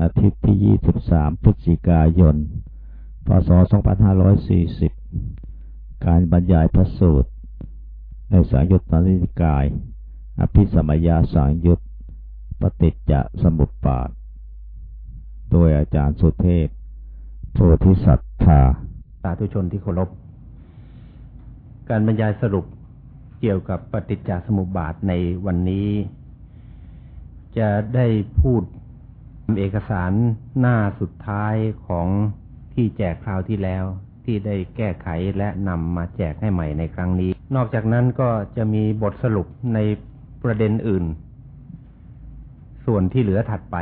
อาทิตย์ที่ 23 พฤศจิกายน พศ 2540 การบรรยายพระสูตร ในสังยุตตานิกาย อภิสมัยาสังยุตปฏิจจสมุปบาท โดยอาจารย์สุเทพ โพธิสัตธาสาธุชนที่เคารพ การบรรยายสรุปเกี่ยวกับปฏิจจสมุปบาทในวันนี้ จะได้พูด เอกสารหน้าสุดท้ายของที่แจกคราวที่แล้ว ที่ได้แก้ไขและนำมาแจกให้ใหม่ในครั้งนี้ นอกจากนั้นก็จะมีบทสรุปในประเด็นอื่น ส่วนที่เหลือถัดไป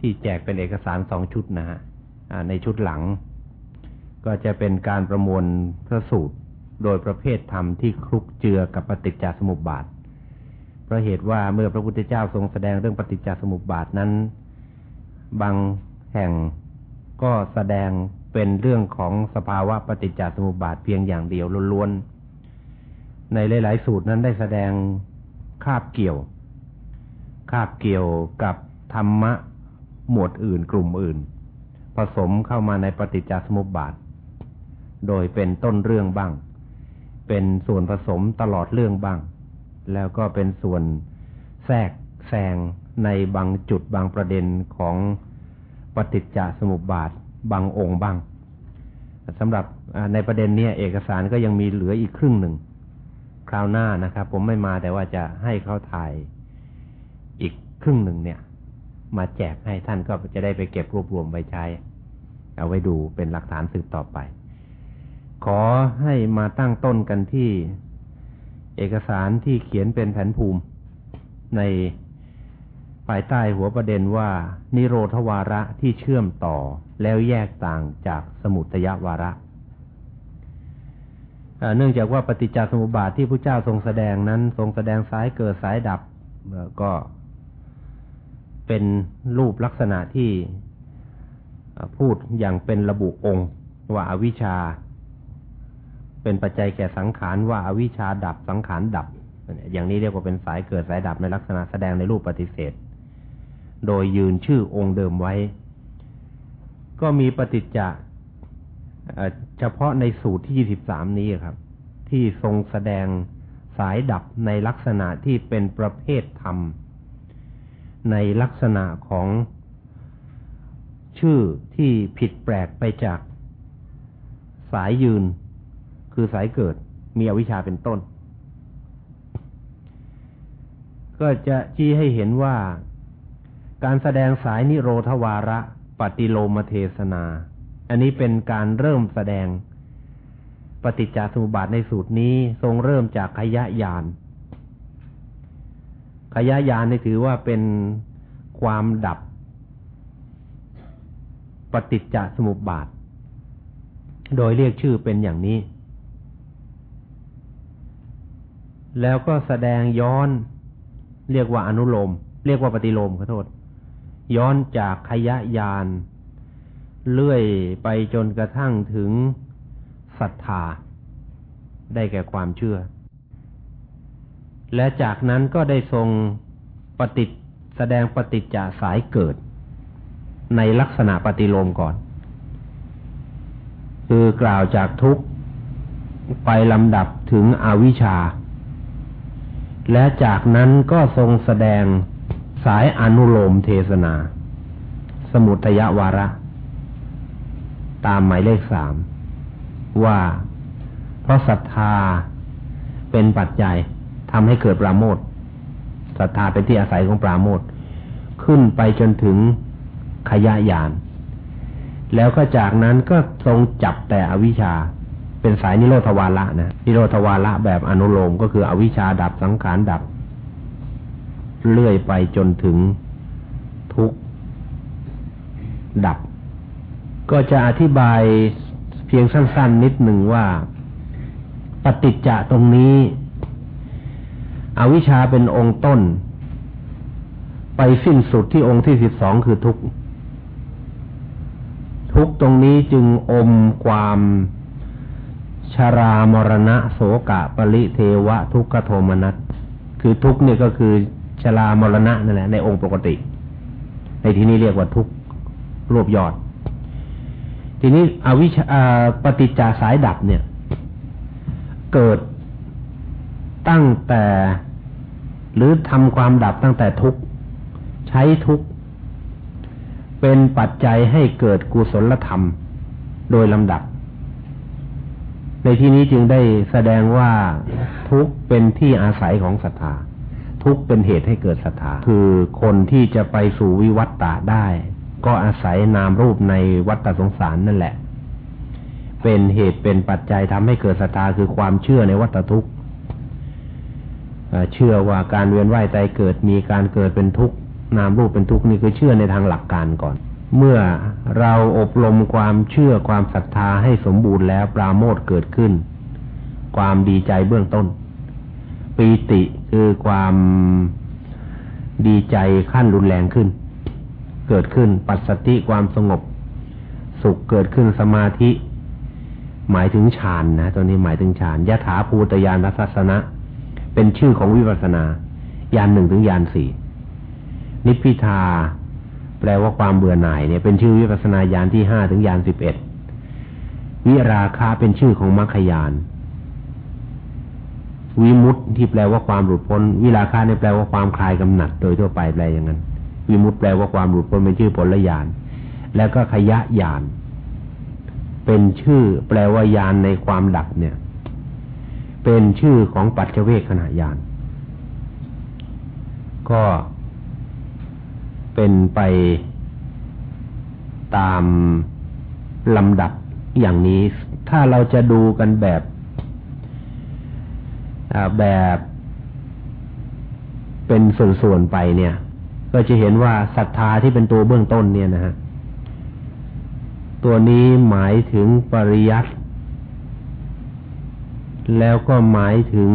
ที่แจกเป็นเอกสารสองชุดนะฮะในชุดหลัง ก็จะเป็นการประมวลพระสูตร โดยประเภทธรรมที่คลุกเจือกับปฏิจจสมุปบาท ราะเหตุว่าเมื่อพระพุทธเจ้าทรงแสดงเรื่องปฏิจจสมุปบาทนั้น บางแห่งก็แสดงเป็นเรื่องของสภาวะปฏิจจสมุปบาทเพียงอย่างเดียวล้วนๆ ในหลาย ๆ สูตรนั้นได้แสดงคาบเกี่ยว คาบเกี่ยวกับธรรมะหมวดอื่นกลุ่มอื่น ผสมเข้ามาในปฏิจจสมุปบาท โดยเป็นต้นเรื่องบ้าง เป็นส่วนผสมตลอดเรื่องบ้าง แล้วก็เป็นส่วนแทรกแซงในบางจุดบางประเด็นของปฏิจจสมุปบาทบางองค์บ้างสำหรับในประเด็นนี้เอกสารก็ยังมีเหลืออีกครึ่งหนึ่ง คราวหน้านะครับ ผมไม่มาแต่ว่าจะให้เขาถ่ายอีกครึ่งหนึ่งเนี่ย มาแจกให้ท่านก็จะได้ไปเก็บรวบรวมไว้ใช้ เอาไว้ดูเป็นหลักฐานสืบต่อไป ขอให้มาตั้งต้นกันที่ เอกสารที่เขียนเป็นแผนภูมิ ในภายใต้หัวประเด็นว่า นิโรธวาระที่เชื่อมต่อแล้วแยกต่างจากสมุทยวาระเนื่องจากว่าปฏิจจสมุปบาทที่พระเจ้าทรงแสดงนั้น ทรงแสดงสายเกิดสายดับก็เป็นรูปลักษณะที่พูดอย่างเป็นระบุองค์ว่าอวิชชา เป็นปัจจัยแก่สังขารว่าอาวิชชาดับสังขารดับ อย่างนี้เรียกว่าเป็นสายเกิดสายดับในลักษณะแสดงในรูปปฏิเสธ โดยยืนชื่อองค์เดิมไว้ ก็มีปฏิจจะเฉพาะในสูตรที่ยี่สิบสามนี้ครับ ที่ทรงแสดงสายดับในลักษณะที่เป็นประเภทธรรม ในลักษณะของชื่อที่ผิดแปลกไปจากสายยืน คือสายเกิดมีอวิชชาเป็นต้น ก็จะชี้ให้เห็นว่าการแสดงสายนิโรธวาระปฏิโลมเทศนา อันนี้เป็นการเริ่มแสดงปฏิจจสมุปบาทในสูตรนี้ทรงเริ่มจากขยะยาน ขยะยานนี่ถือว่าเป็นความดับ ปฏิจจสมุปบาท โดยเรียกชื่อเป็นอย่างนี้ แล้วก็แสดงย้อน เรียกว่าอนุโลม เรียกว่าปฏิโลมขอโทษ ย้อนจากขยะยานเลื่อยไปจนกระทั่งถึงศรัทธา ได้แก่ความเชื่อ และจากนั้นก็ได้ทรงปฏิแสดงปฏิจจาสายเกิด ในลักษณะปฏิโลมก่อน คือกล่าวจากทุกไปลำดับถึงอวิชชา และจากนั้นก็ทรงแสดงสายอนุโลมเทศนา สมุทยวาระ ตามหมายเลขสามว่าเพราะศรัทธาเป็นปัจจัยทำให้เกิดปราโมทศรัทธาเป็นที่อาศัยของปราโมทขึ้นไปจนถึงขยะยาน แล้วก็จากนั้นก็ทรงจับแต่อวิชชา เป็นสายนิโรธวาระนะนิโรธวาระแบบอนุโลมก็คืออวิชชาดับสังขารดับเลื่อยไปจนถึงทุกดับ ก็จะอธิบายเพียงสั้น ๆ นิดหนึ่งว่าปฏิจจะตรงนี้อวิชชาเป็นองค์ต้น ไปสิ้นสุดที่องค์ที่สิบสองคือทุกทุกตรงนี้จึงอมความ ชรามรณะโสกะปริเทวะทุกขโทมนัสคือทุกเนี่ยก็คือชรามรณะนั่นแหละในองค์ปกติ ในที่นี้เรียกว่าทุกรวบยอด ทีนี้อวิชาปฏิจจาสายดับเนี่ย เกิดตั้งแต่หรือทำความดับตั้งแต่ทุกข์ใช้ทุกข์เป็นปัจจัยให้เกิดกุศลธรรม โดยลำดับ ในที่นี้จึงได้แสดงว่าทุกเป็นที่อาศัยของศรัทธาทุกเป็นเหตุให้เกิดศรัทธาคือคนที่จะไปสู่วิวัตตาได้ ก็อาศัยนามรูปในวัฏสงสารนั่นแหละ เป็นเหตุเป็นปัจจัยทำให้เกิดศรัทธาคือความเชื่อในวัฏทุกเชื่อว่าการเวียนว่ายตายเกิดมีการเกิดเป็นทุกนามรูปเป็นทุกนี่คือเชื่อในทางหลักการก่อน เมื่อเราอบรมความเชื่อความศรัทธาให้สมบูรณ์แล้วปราโมทเกิดขึ้น ความดีใจเบื้องต้น ปีติคือความดีใจขั้นรุนแรงขึ้น เกิดขึ้นปัสสติความสงบ สุขเกิดขึ้นสมาธิ หมายถึงฌานนะตัวนี้หมายถึงฌานยะถาภูตยานทัศนะ เป็นชื่อของวิปัสสนาญาณหนึ่งถึงญาณสี่นิพพิทา แปลว่าความเบื่อหน่ายเนี่ยเป็นชื่อวิปัสนาญาณที่ห้าถึงญาณสิบเอ็ดวิราคะเป็นชื่อของมรรคญาณวิมุตที่แปลว่าความหลุดพ้น วิราคะเนี่ยแปลว่าความคลายกำหนัด โดยทั่วไปแปลอย่างนั้น วิมุตแปลว่าความหลุดพ้นเป็นชื่อผลญาณแล้วก็ขยะญาณเป็นชื่อ แปลว่าญาณในความดับเนี่ย เป็นชื่อของปัจเจเวคขณะญาณก็ เป็นไปตามลำดับอย่างนี้ ถ้าเราจะดูกันแบบแบบเป็นส่วนๆไปเนี่ย ก็จะเห็นว่าศรัทธาที่เป็นตัวเบื้องต้นเนี่ยนะฮะตัวนี้หมายถึงปริยัติแล้วก็หมายถึง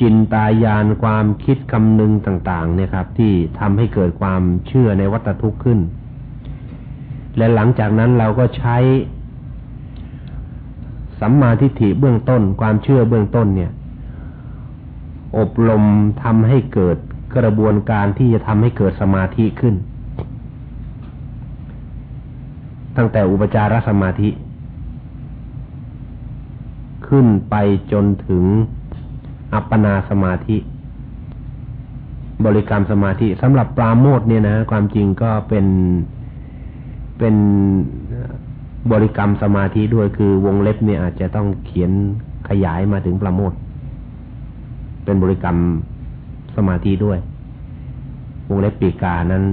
จินตายานความคิดคำนึงต่างๆ เนี่ยครับ ที่ทำให้เกิดความเชื่อในวัตทุกข์ขึ้น และหลังจากนั้นเราก็ใช้สัมมาทิฏฐิเบื้องต้น ความเชื่อเบื้องต้นเนี่ย อบรมทำให้เกิดกระบวนการที่จะทำให้เกิดสมาธิขึ้น ตั้งแต่อุปจารสมาธิ ขึ้นไปจนถึง อัปปนาสมาธิ บริกรรมสมาธิสำหรับปราโมทเนี่ยนะ ความจริงก็เป็นเป็นบริกรรมสมาธิด้วยคือวงเล็บเนี่ยอาจจะต้องเขียนขยายมาถึงปราโมทเป็นบริกรรมสมาธิด้วย วงเล็บปีกานั้น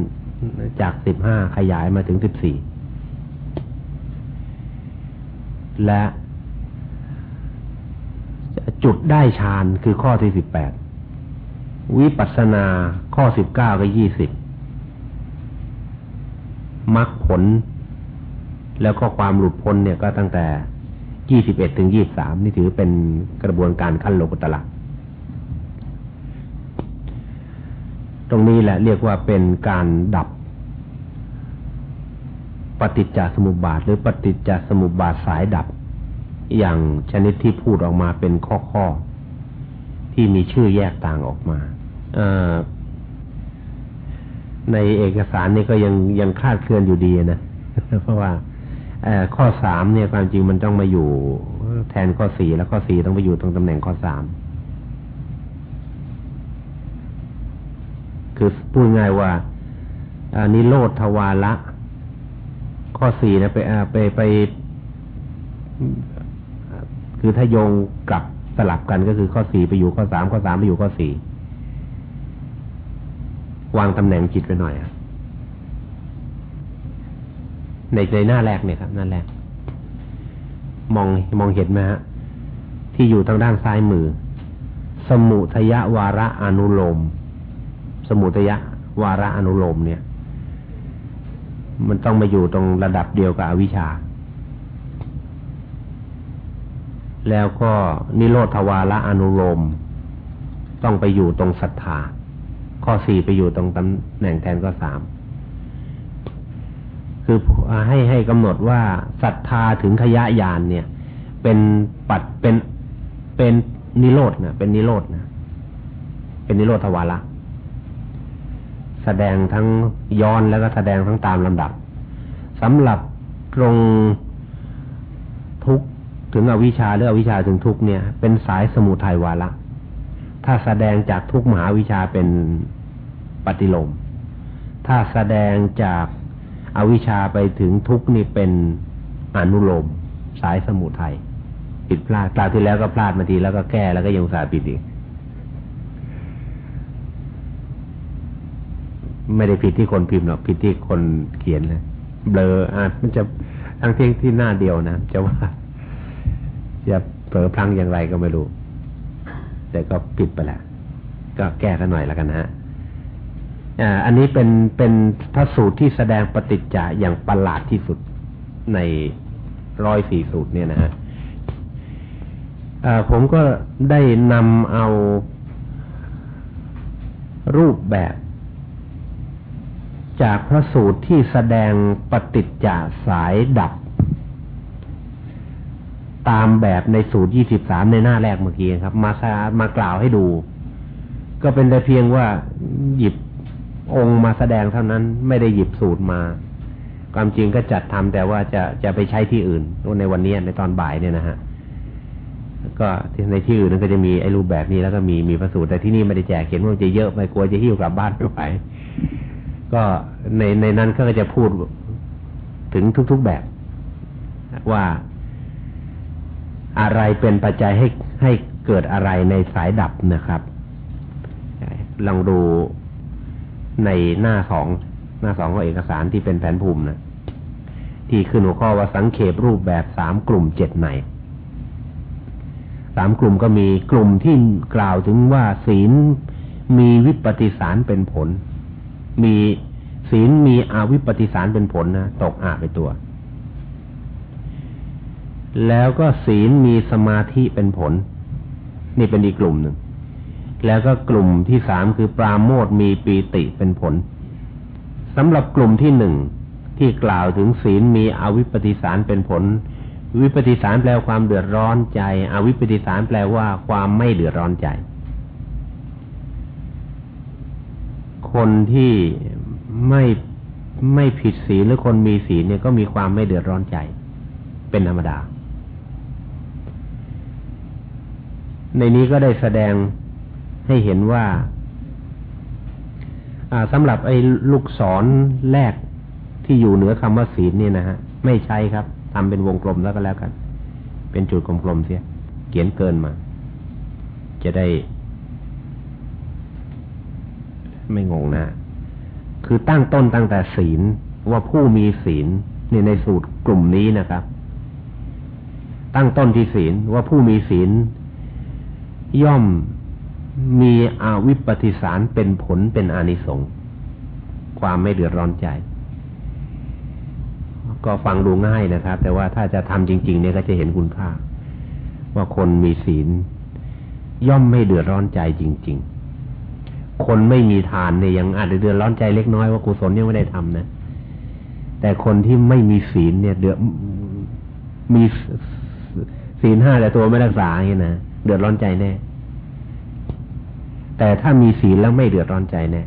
จากสิบห้าขยายมาถึงสิบสี่และ จุดได้ฌานคือข้อที่สิบแปดวิปัสนาข้อสิบเก้ากับยี่สิบมรรคผล แล้วก็ความหลุดพ้นเนี่ยก็ตั้งแต่ยี่สิบเอ็ดถึงยี่สามนี่ถือเป็นกระบวนการขั้นโลกุตละตรงนี้แหละเรียกว่าเป็นการดับ ปฏิจจสมุปบาท หรือปฏิจจสมุปบาทสายดับ อย่างชนิดที่พูดออกมาเป็นข้อข้อที่มีชื่อแยกต่างออกมาในเอกสารนี่ก็ยังยังคาดเคลื่อนอยู่ดีนะเพราะว่าข้อสามเนี่ยความจริงมันต้องมาอยู่ แทนข้อสี่แล้วข้อสี่ต้องไปอยู่ตรงตำแหน่งข้อสามคือพูดง่ายว่าอันนี้โลดทวาระข้อสี่นะไปไปไป คือถ้าโยงกลับสลับกันก็คือข้อสี่ไปอยู่ข้อสามข้อสามไปอยู่ข้อสี่วางตำแหน่งจิตไปหน่อยในในหน้าแรกเนี่ยครับหน้าแรก มองมองเห็นไหมฮะที่อยู่ทางด้านซ้ายมือ สมุทยะวาระอนุโลม สมุทยะวาระอนุโลมเนี่ย มันต้องมาอยู่ตรงระดับเดียวกับอวิชชา แล้วก็นิโรธวาระอนุโลม ต้องไปอยู่ตรงศรัทธา ข้อสี่ไปอยู่ตรงตำแหน่งแทนข้อสามคือให้ให้กำหนดว่าศรัทธาถึงขยะยานเนี่ย เป็นปัดเป็นเป็นนิโรธนะเป็นนิโรธนะเป็นนิโรธวาระแสดงทั้งย้อนแล้วก็แสดงทั้งตามลำดับสำหรับตรงทุก ถึงอวิชชาหรืออวิชชาถึงทุกเนี่ย เป็นสายสมุทัยวาระถ้าแสดงจากทุกมหาวิชาเป็นปฏิโลม ถ้าแสดงจากอาวิชชาไปถึงทุกนี่เป็นอนุโลม สายสมุทัยผิดพลาดตาที่แล้วก็พลาดมาทีแล้วก็แก้แล้วก็ยังสาผิดอีกไม่ได้ผิดที่คนพิมพ์หรอกผิดที่คนเขียนเลยเบลออ่านมันจะทั้งที่ที่หน้าเดียวนะจะว่า จะเผลอพลังอย่างไรก็ไม่รู้ แต่ก็ผิดไปแล้วก็แก้กันหน่อยแล้วกันนะฮะอันนี้เป็นเป็นพระสูตรที่แสดงปฏิจจะอย่างประหลาดที่สุดในร้อยสี่สูตรเนี่ยนะฮะผมก็ได้นำเอารูปแบบ จากพระสูตรที่แสดงปฏิจจสายดับ ตามแบบในสูตรยี่สิบสามในหน้าแรกเมื่อกี้ครับมามากล่าวให้ดู ก็เป็นแต่เพียงว่าหยิบองค์มาแสดงเท่านั้นไม่ได้หยิบสูตรมา ความจริงก็จัดทำแต่ว่าจะจะไปใช้ที่อื่นในวันนี้ในตอนบ่ายเนี่ยนะฮะก็ในที่อื่นนั้นก็จะมีไอ้รูปแบบนี้แล้วก็มีมีพระสูตรแต่ที่นี่ไม่ได้แจกเขียนว่าจะเยอะไปกลัวจะหิ้วกลับบ้านไม่ไหวก็ในในนั้นก็จะพูดถึงทุกๆแบบว่า อะไรเป็นปัจจัยให้ให้เกิดอะไรในสายดับนะครับลองดูในหน้าสองหน้าสองของเอกสารที่เป็นแผนภูมินะที่ขึ้นหัวข้อว่าสังเขปรูปแบบสามกลุ่มเจ็ดในสามกลุ่มก็มีกลุ่มที่กล่าวถึงว่าศีลมีวิปฏิสารเป็นผล มีศีลมีอาวิปปิสารเป็นผลนะตกอาไปตัว แล้วก็ศีลมีสมาธิเป็นผล นี่เป็นอีกกลุ่มหนึ่ง แล้วก็กลุ่มที่สามคือปราโมทมีปีติเป็นผลสำหรับกลุ่มที่หนึ่งที่กล่าวถึงศีลมีอวิปปิสารเป็นผล วิปปิสารแปลความเดือดร้อนใจ อวิปปิสารแปลว่าความไม่เดือดร้อนใจ คนที่ไม่ไม่ผิดศีลหรือคนมีศีลเนี่ยก็มีความไม่เดือดร้อนใจ เป็นธรรมดา ในนี้ก็ได้แสดงให้เห็นว่าสำหรับไอ้ลูกศรแรกที่อยู่เหนือคำว่าศีลนี่นะฮะ ไม่ใช่ครับทำเป็นวงกลมแล้วก็แล้วกัน เป็นจุดกลมๆเสีย เขียนเกินมา จะได้ ไม่งงนะ คือตั้งต้นตั้งแต่ศีลว่าผู้มีศีลนี่ในสูตรกลุ่มนี้นะครับ ตั้งต้นที่ศีลว่าผู้มีศีล ย่อมมีอวิปปิสารเป็นผลเป็นอานิสงส์ความไม่เดือดร้อนใจ ก็ฟังดูง่ายนะครับ แต่ว่าถ้าจะทำจริง ๆ เนี่ยก็จะเห็นคุณค่า ว่าคนมีศีล ย่อมไม่เดือดร้อนใจจริง ๆ คนไม่มีทานเนี่ยยังอาจจะเดือดร้อนใจเล็กน้อยว่ากุศลยังไม่ได้ทำนะ แต่คนที่ไม่มีศีลเนี่ย เดือดมีศีลห้าแต่ตัวไม่รักษาอย่างนี้นะ เดือดร้อนใจแน่ แต่ถ้ามีศีลแล้วไม่เดือดร้อนใจแน่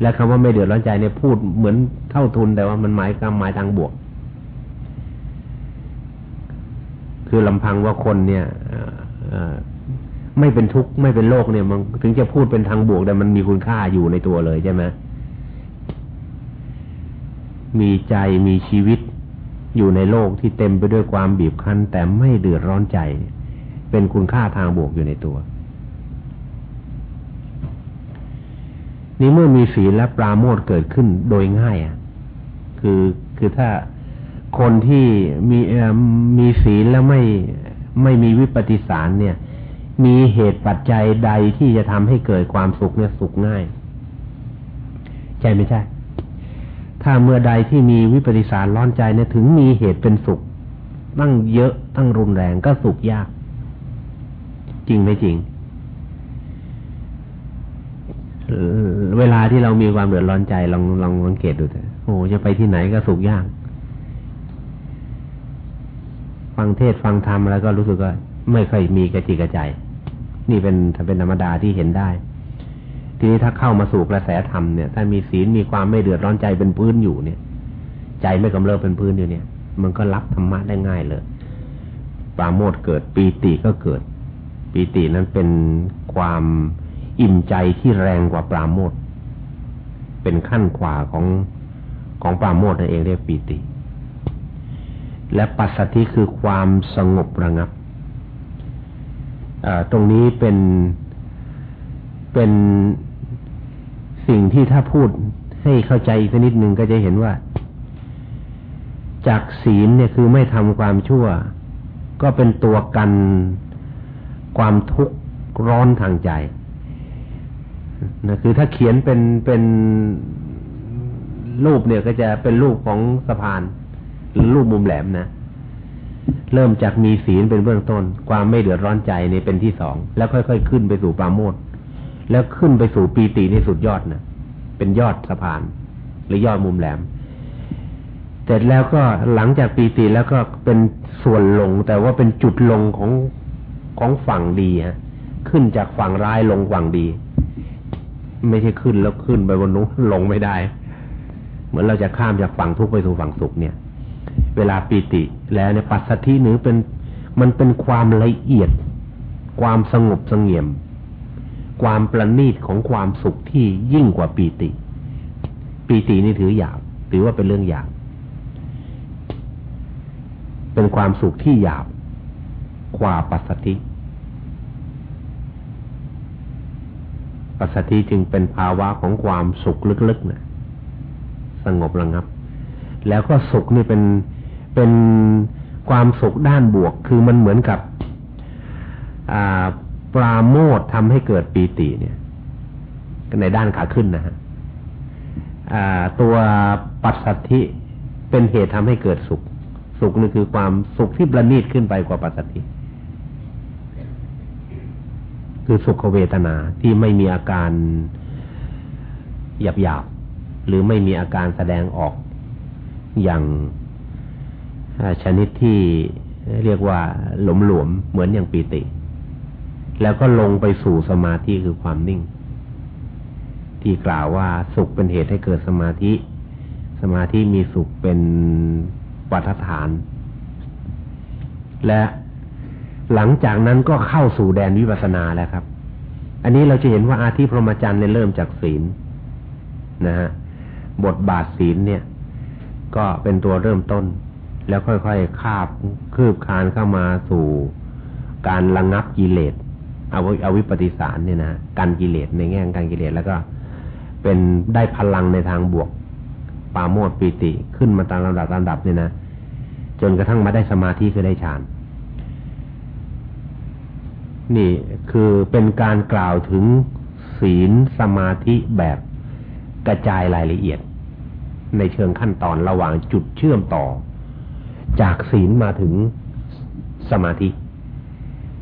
และคำว่าไม่เดือดร้อนใจเนี่ยพูดเหมือนเท่าทุนแต่ว่ามันหมายกรรมหมายทางบวก คือลำพังว่าคนเนี่ยไม่เป็นทุกข์ไม่เป็นโรคเนี่ยมันถึงจะพูดเป็นทางบวกแต่มันมีคุณค่าอยู่ในตัวเลยใช่ไหมมีใจมีชีวิตอยู่ในโลกที่เต็มไปด้วยความบีบคั้น แต่ไม่เดือดร้อนใจเเป็นคุณค่าทางบวกอยู่ในตัว นี่เมื่อมีศีลและปราโมทเกิดขึ้นโดยง่ายอะ คือคือถ้าคนที่มีมีศีลแล้วไม่ไม่มีวิปฏิสารเนี่ย มีเหตุปัจจัยใดที่จะทำให้เกิดความสุขเนี่ยสุขง่าย ใช่ไม่ใช่ ถ้าเมื่อใดที่มีวิปริสารร้อนใจเนี่ยถึงมีเหตุเป็นสุขตั้งเยอะตั้งรุนแรงก็สุขยาก จริงไม่จริง เวลาที่เรามีความเดือดร้อนใจลองลองสังเกตดูเถอะโอ้จะไปที่ไหนก็สุขยาก ฟังเทศฟังธรรมแล้วก็รู้สึกว่าไม่ค่อยมีกระจิกกระใจ นี่เป็นเป็นธรรมดาที่เห็นได้ ทีนี้ถ้าเข้ามาสู่กระแสธรรมเนี่ย ถ้ามีศีลมีความไม่เดือดร้อนใจเป็นพื้นอยู่เนี่ย ใจไม่กำเริบเป็นพื้นอยู่เนี่ย มันก็รับธรรมะได้ง่ายเลยปราโมทเกิดปีติก็เกิด ปีตินั้นเป็นความอิ่มใจที่แรงกว่าปราโมทเป็นขั้นขวาของของปราโมทนั่นเองเรียกปีติ และปัสสติคือความสงบระงับตรงนี้เป็นเป็นสิ่งที่ถ้าพูดให้เข้าใจอีกนิดหนึ่งก็จะเห็นว่า จากศีลเนี่ยคือไม่ทำความชั่ว ก็เป็นตัวกัน ความทุกข์ร้อนทางใจนะคือถ้าเขียนเป็นเป็นรูปเนี่ยก็จะเป็นรูปของสะพานหรือรูปมุมแหลมนะเริ่มจากมีศีลเป็นเบื้องต้น ความไม่เดือดร้อนใจนี่เป็นที่สองแล้วค่อยๆขึ้นไปสู่ปาโมดแล้วขึ้นไปสู่ปีติในสุดยอดนะเป็นยอดสะพาน หรือยอดมุมแหลมเสร็จแล้วก็หลังจากปีติแล้วก็เป็นส่วนลง แต่ว่าเป็นจุดลงของ ของฝั่งดีฮะ ขึ้นจากฝั่งร้ายลงฝั่งดี ไม่ใช่ขึ้นแล้วขึ้นไปบนนู้นลงไม่ได้ เหมือนเราจะข้ามจากฝั่งทุกข์ไปสู่ฝั่งสุขเนี่ย เวลาปีติแล้วเนี่ยปัสสธิหรือเป็นมันเป็นความละเอียด ความสงบสงเงียม ความประณีตของความสุขที่ยิ่งกว่าปีติ ปีตินี่ถือหยาบถือว่าเป็นเรื่องหยาบเป็นความสุขที่หยาบ กว่าปัสสติปัสสติจึงเป็นภาวะของความสุขลึกๆนะสงบระงับ แล้วก็สุขนี่เป็นเป็นความสุขด้านบวก คือมันเหมือนกับปราโมททำให้เกิดปีติเนี่ยในด้านขาขึ้นนะฮะตัวปัสสัทธิเป็นเหตุทำให้เกิดสุข สุขนี่คือความสุขที่ประณีตขึ้นไปกว่าปัสสัทธิ คือสุขเวทนาที่ไม่มีอาการหยาบหยาบหรือไม่มีอาการแสดงออกอย่างชนิดที่เรียกว่าหลมหลวมเหมือนอย่างปีติ แล้วก็ลงไปสู่สมาธิคือความนิ่ง ที่กล่าวว่าสุขเป็นเหตุให้เกิดสมาธิ สมาธิมีสุขเป็นวัฏฐาน และ หลังจากนั้นก็เข้าสู่แดนวิปัสสนาแล้วครับ อันนี้เราจะเห็นว่าอาทิพรหมจรรย์เนี่ยเริ่มจากศีลนะฮะบทบาทศีลเนี่ย ก็เป็นตัวเริ่มต้น แล้วค่อยๆคาบคืบคานเข้ามาสู่การระงงับกิเลสเอาเอาวิปฏิสารเนี่ยนะการกิเลสในแง่การกิเลสแล้วก็เป็นได้พลังในทางบวกปาโมดปีติขึ้นมาตามลำดับลำดับเนี่ยนะจนกระทั่งมาได้สมาธิคือได้ฌาน นี่คือเป็นการกล่าวถึงศีลสมาธิแบบกระจายรายละเอียด ในเชิงขั้นตอนระหว่างจุดเชื่อมต่อ จากศีลมาถึงสมาธิ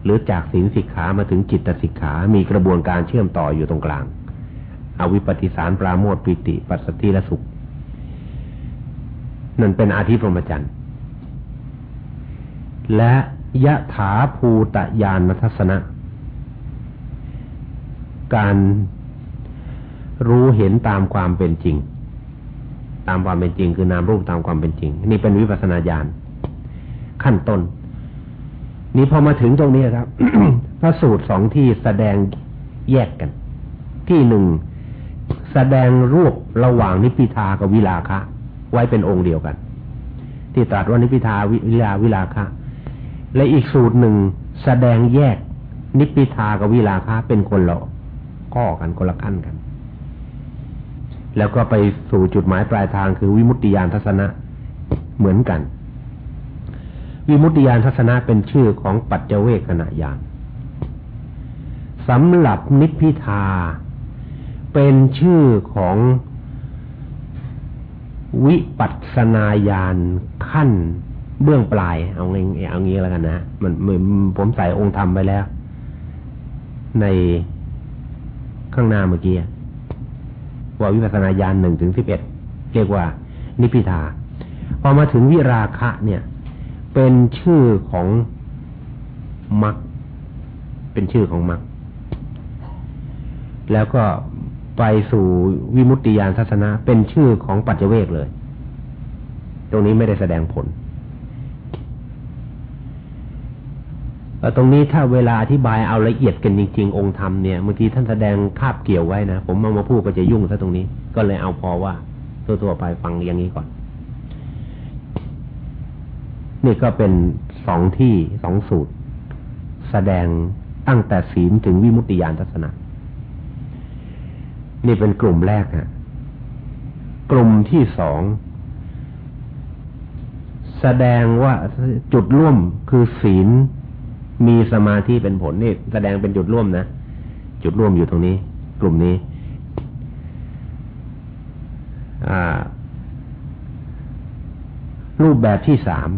หรือจากศีลสิกขามาถึงจิตสิกขา มีกระบวนการเชื่อมต่ออยู่ตรงกลาง อวิปปิสารปราโมทปิติ ปัสสติและสุข นั่นเป็นอาทิพรหมจรรย์และ ยะถาภูตยานทัศนะ การรู้เห็นตามความเป็นจริง ตามความเป็นจริง คือนามรูปตามความเป็นจริง นี่เป็นวิปัสนาญาณขั้นต้น นี่พอมาถึงตรงนี้ครับพระสูตรสองที่แสดงแยกกัน ที่หนึ่งแสดงรูประหว่างนิพิทากับวิลาคะ ไว้เป็นองค์เดียวกัน ที่ตรัสว่านิพิทาวิลาวิลาคะ และอีกสูตรหนึ่งแสดงแยกนิพิทากับวิลาคะเป็นคนละข้อกันคนละขั้นกัน แล้วก็ไปสู่จุดหมายปลายทางคือวิมุตติยานทัศนะเหมือนกัน วิมุตติยานทัศนะเป็นชื่อของปัจเจเวกขณะยานสำหรับนิพพิทา เป็นชื่อของวิปัสนาญาณขั้น เบื้องปลาย เอางี้เอางี้แล้วกันนะมันผมใส่องค์ธรรมไปแล้ว ในข้างหน้าเมื่อกี้ว่าวิปัสสนาญาณหนึ่งถึงสิบเอ็ดเรียกว่า นิพิทาพอมาถึงวิราคะ เนี่ย เป็นชื่อของมักเป็นชื่อของมักแล้วก็ไปสู่วิมุตติยานทัศนะ เป็นชื่อของปัจเจเวกเลย ตรงนี้ไม่ได้แสดงผล ตรงนี้ถ้าเวลาอธิบายเอาละเอียดกันจริง ๆ องค์ธรรมเนี่ยบางทีท่านแสดงคาบเกี่ยวไว้นะ ผมเอามาพูดก็จะยุ่งซะตรงนี้ ก็เลยเอาพอว่าตัวๆไปฟังอย่างนี้ก่อน นี่ก็เป็นสองที่สองสูตร แสดงตั้งแต่ศีลถึงวิมุตติยานทัศนะนี่เป็นกลุ่มแรกฮะกลุ่มที่สองแสดงว่าจุดร่วมคือศีล มีสมาธิเป็นผลนี่แสดงเป็นจุดร่วมนะ จุดร่วมอยู่ตรงนี้ กลุ่มนี้รูปแบบที่สาม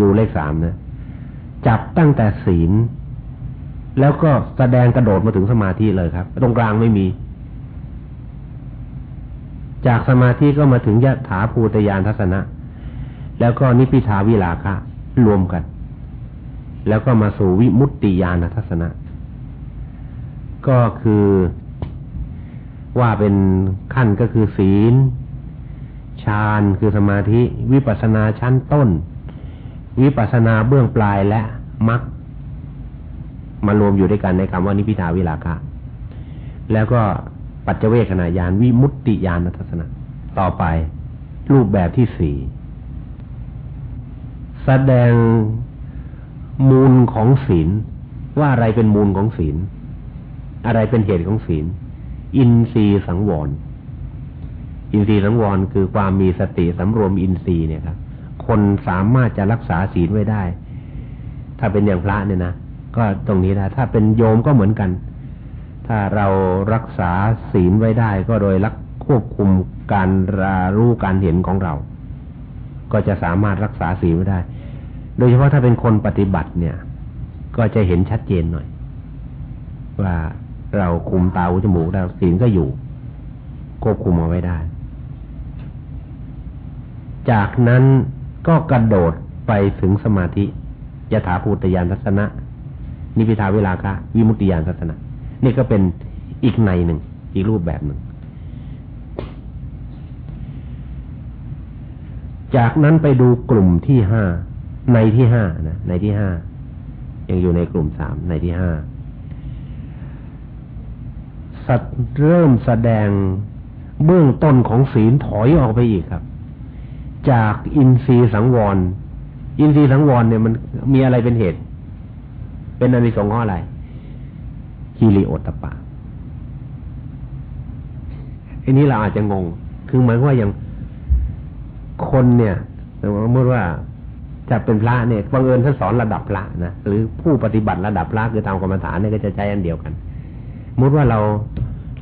ดูเลขสามนะ จับตั้งแต่ศีล แล้วก็แสดงกระโดดมาถึงสมาธิเลยครับ ตรงกลางไม่มี จากสมาธิก็มาถึงยะถาภูตยานทัศนะ แล้วก็นิพิทาวิลาคะรวมกัน แล้วก็มาสู่วิมุตติยานทัศนะ ก็คือว่าเป็นขั้นก็คือศีลฌานคือสมาธิ วิปัสนาชั้นต้น วิปัสนาเบื้องปลายและมรรคมารวมอยู่ด้วยกันในคำว่านิพิทาวิลาคะแล้วก็ปัจเจเวขณะยานวิมุตติยานทัศนะ ต่อไปรูปแบบที่สี่แสดง มูลของศีล ว่าอะไรเป็นมูลของศีล อะไรเป็นเหตุของศีล อินทรีย์สังวร อินทรีย์สังวรคือความมีสติสำรวมอินทรีย์เนี่ยครับคนสามารถจะรักษาศีลไว้ได้ ถ้าเป็นอย่างพระเนี่ยนะก็ตรงนี้นะถ้าเป็นโยมก็เหมือนกัน ถ้าเรารักษาศีลไว้ได้ ก็โดยรักควบคุมการรู้การเห็นของเรา ก็จะสามารถรักษาศีลไว้ได้ โดยเฉพาะถ้าเป็นคนปฏิบัติเนี่ย ก็จะเห็นชัดเจนหน่อย ว่าเราคุมตาหูจมูกได้ศีลก็อยู่ ควบคุมเอาไว้ได้ จากนั้นก็กระโดดไปถึงสมาธิยถาภูตยานทัศนะ นิพิทาเวลาคะวิมุตติยานทัศนะ นี่ก็เป็นอีกในหนึ่ง อีกรูปแบบหนึ่ง จากนั้นไปดูกลุ่มที่ห้า ในที่ห้านะในที่ห้ายังอยู่ในกลุ่มสามในที่ห้าสัตว์เริ่มแสดงเบื้องต้นของศีลถอยออกไปอีกครับ จากอินทรีย์สังวร อินทรีย์สังวรเนี่ยมันมีอะไรเป็นเหตุ เป็นอนิสงส์ข้ออะไรฮิริโอตปะอันนี้เราอาจจะงง คือหมายว่าอย่างคนเนี่ยสมมติว่า จะเป็นพระเนี่ยบังเอิญท่านสอนระดับพระนะหรือผู้ปฏิบัติระดับพระคือตามกรรมฐานเนี่ยก็จะใช้อันเดียวกันมุติว่าเรา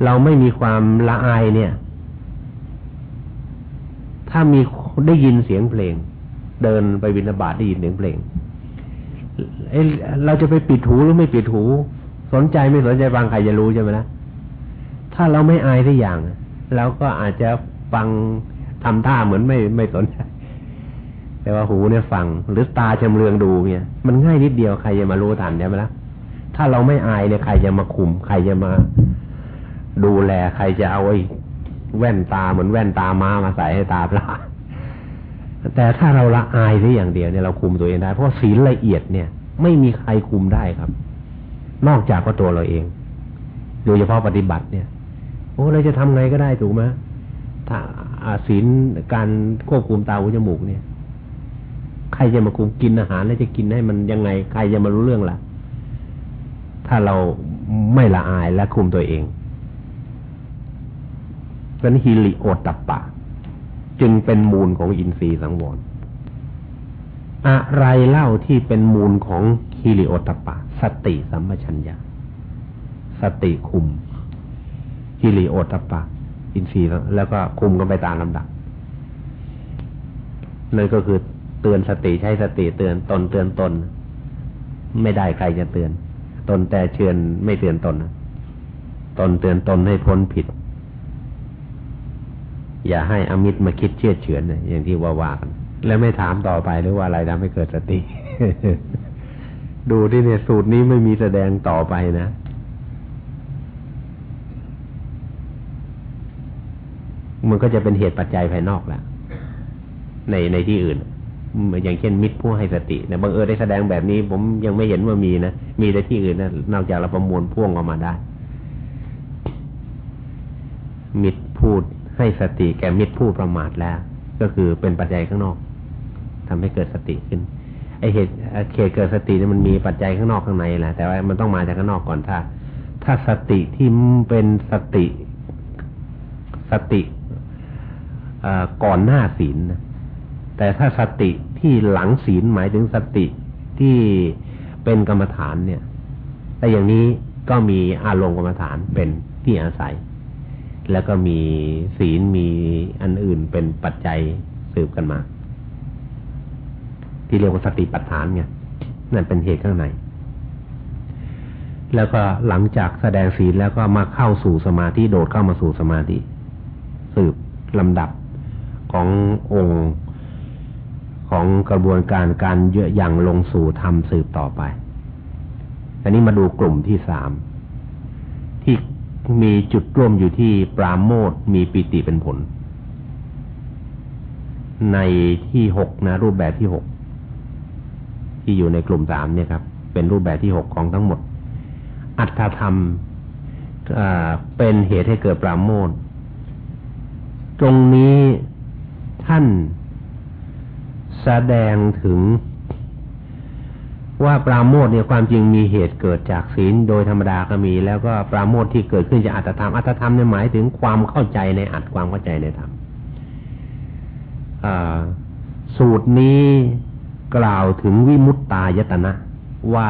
เราไม่มีความละอายเนี่ย ถ้ามีได้ยินเสียงเพลง เดินไปวินาบาตได้ยินเสียงเพลงเอ้เราจะไปปิดหูหรือไม่ปิดหู สนใจไม่สนใจฟังใครจะรู้ใช่ไหมนะถ้าเราไม่อายได้อย่างเราก็อาจจะฟังทำท่าเหมือนไม่ไม่สนใจ แต่ว่าหูเนี่ยฟัง หรือตาชำเลืองดูเนี่ย มันง่ายนิดเดียวใครจะมารู้ทันใช่ไหมล่ะถ้าเราไม่อายเนี่ยใครจะมาคุม ใครจะมาดูแล ใครจะเอาไอ้แว่นตาเหมือนแว่นตาม้ามาใส่ให้ตาปลาแต่ถ้าเราละอายได้อย่างเดียวเนี่ยเราคุมตัวเองได้ เพราะศีลละเอียดเนี่ย ไม่มีใครคุมได้ครับ นอกจากก็ตัวเราเองโดยเฉพาะปฏิบัติเนี่ย โอ้เราจะทำไงก็ได้ถูกไหมถ้าศีลการควบคุมตาหูจมูกเนี่ย ใครจะมาคุมกินอาหารแล้วจะกินให้มันยังไง ใครจะมารู้เรื่องล่ะ ถ้าเราไม่ละอายและคุมตัวเองเป็นหิริโอตตัปปะ จึงเป็นมูลของอินทรีย์สังวรอะไรเล่าที่เป็นมูลของหิริโอตตัปปะ สติสัมปชัญญะสติคุมหิริโอตตัปปะ อินทรีย์แล้วก็คุมกันไปตามลำดับนั่นก็คือ เตือนสติใช้สติเตือนตนเตือนตน ไม่ได้ใครจะเตือน ตนแต่เชือนไม่เตือนตนตนเตือนตนให้พ้นผิด อย่าให้อมิตรมาคิดเชื่อเฉือนอย่างที่ว่าว่ากันแล้วไม่ถามต่อไปหรือว่าอะไรทำให้เกิดสติ ดูที่เนี่ยสูตรนี้ไม่มีแสดงต่อไปนะมันก็จะเป็นเหตุปัจจัยภายนอกแล้วในในที่อื่น อย่างเช่นมิตรผู้ให้สตินะบางเออได้แสดงแบบนี้ ผมยังไม่เห็นว่ามีนะมีแต่ที่อื่นนะนอกจากเราประมวลพ่วงออกมาได้ มิตรพูดให้สติแก่มิตรผู้ประมาทแล้ว ก็คือเป็นปัจจัยข้างนอกทำให้เกิดสติขึ้นไอเหตุเหตุเกิดสตินี่มันมีปัจจัยข้างนอกข้างในแหละแต่ว่ามันต้องมาจากข้างนอกก่อนถ้า ถ้าสติที่เป็นสติ สติก่อนหน้าศีลนะ แต่ถ้าสติที่หลังศีลหมายถึงสติที่เป็นกรรมฐานเนี่ย แต่อย่างนี้ก็มีอารมณ์กรรมฐานเป็นที่อาศัย แล้วก็มีศีลมีอันอื่นเป็นปัจจัยสืบกันมา ที่เรียกว่าสติปัฏฐานไงนั่นเป็นเหตุข้างใน แล้วก็หลังจากแสดงศีลแล้วก็มาเข้าสู่สมาธิโดดเข้ามาสู่สมาธิ สืบลำดับขององค์ ของกระบวนการการเยอะอย่างลงสู่ธรรมสืบต่อไปอันนี้มาดูกลุ่มที่สามที่มีจุดร่วมอยู่ที่ปราโมทมีปิติเป็นผล ในที่หกนะ รูปแบบที่หกที่อยู่ในกลุ่มสามเนี่ยครับ เป็นรูปแบบที่หกของทั้งหมด อัตธรรมเป็นเหตุให้เกิดปราโมทตรงนี้ท่าน แสดงถึง ว่าปราโมทเนี่ยความจริงมีเหตุเกิดจากศีลโดยธรรมดาก็มี แล้วก็ปราโมทที่เกิดขึ้นจากอัตธรรมอัตธรรมเนี่ยหมายถึงความเข้าใจในอัตความเข้าใจในธรรมสูตรนี้กล่าวถึงวิมุตตายตนะ ว่า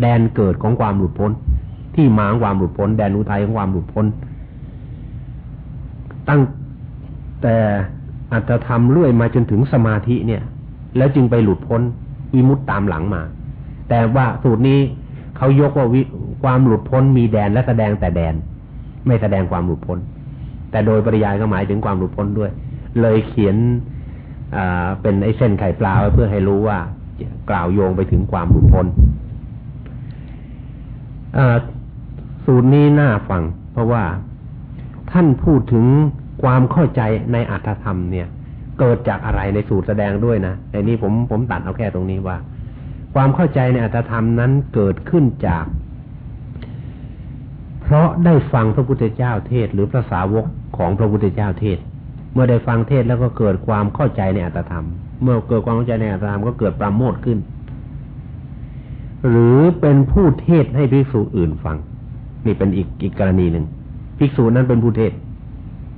แดนเกิดของความหลุดพ้น ที่มาของความหลุดพ้น แดนอุทัยของความหลุดพ้น ตั้งแต่อัตธรรมเลื่อยมาจนถึงสมาธิเนี่ย แล้วจึงไปหลุดพ้นวิมุตตามหลังมา แต่ว่าสูตรนี้เขายกว่าวิความหลุดพ้นมีแดนและแสดงแต่แดน ไม่แสดงความหลุดพ้น แต่โดยปริยายก็หมายถึงความหลุดพ้นด้วย เลยเขียนเป็นไอ้เส้นไข่ปลาไว้เพื่อให้รู้ว่ากล่าวโยงไปถึงความหลุดพ้นสูตรนี้น่าฟัง เพราะว่าท่านพูดถึงความเข้าใจในอัตธรรมเนี่ย เกิดจากอะไรในสูตรแสดงด้วยนะในนี้ผมผมตัดเอาแค่ตรงนี้ว่า ความเข้าใจในอัตธรรมนั้นเกิดขึ้นจาก เพราะได้ฟังพระพุทธเจ้าเทศหรือพระสาวกของพระพุทธเจ้าเทศ เมื่อได้ฟังเทศแล้วก็เกิดความเข้าใจในอัตธรรม เมื่อเกิดความเข้าใจในอัตธรรมก็เกิดประโมทขึ้น หรือเป็นผู้เทศให้ภิกษุอื่นฟัง นี่เป็นอีกอีกกรณีหนึ่งภิกษุนั้นเป็นผู้เทศ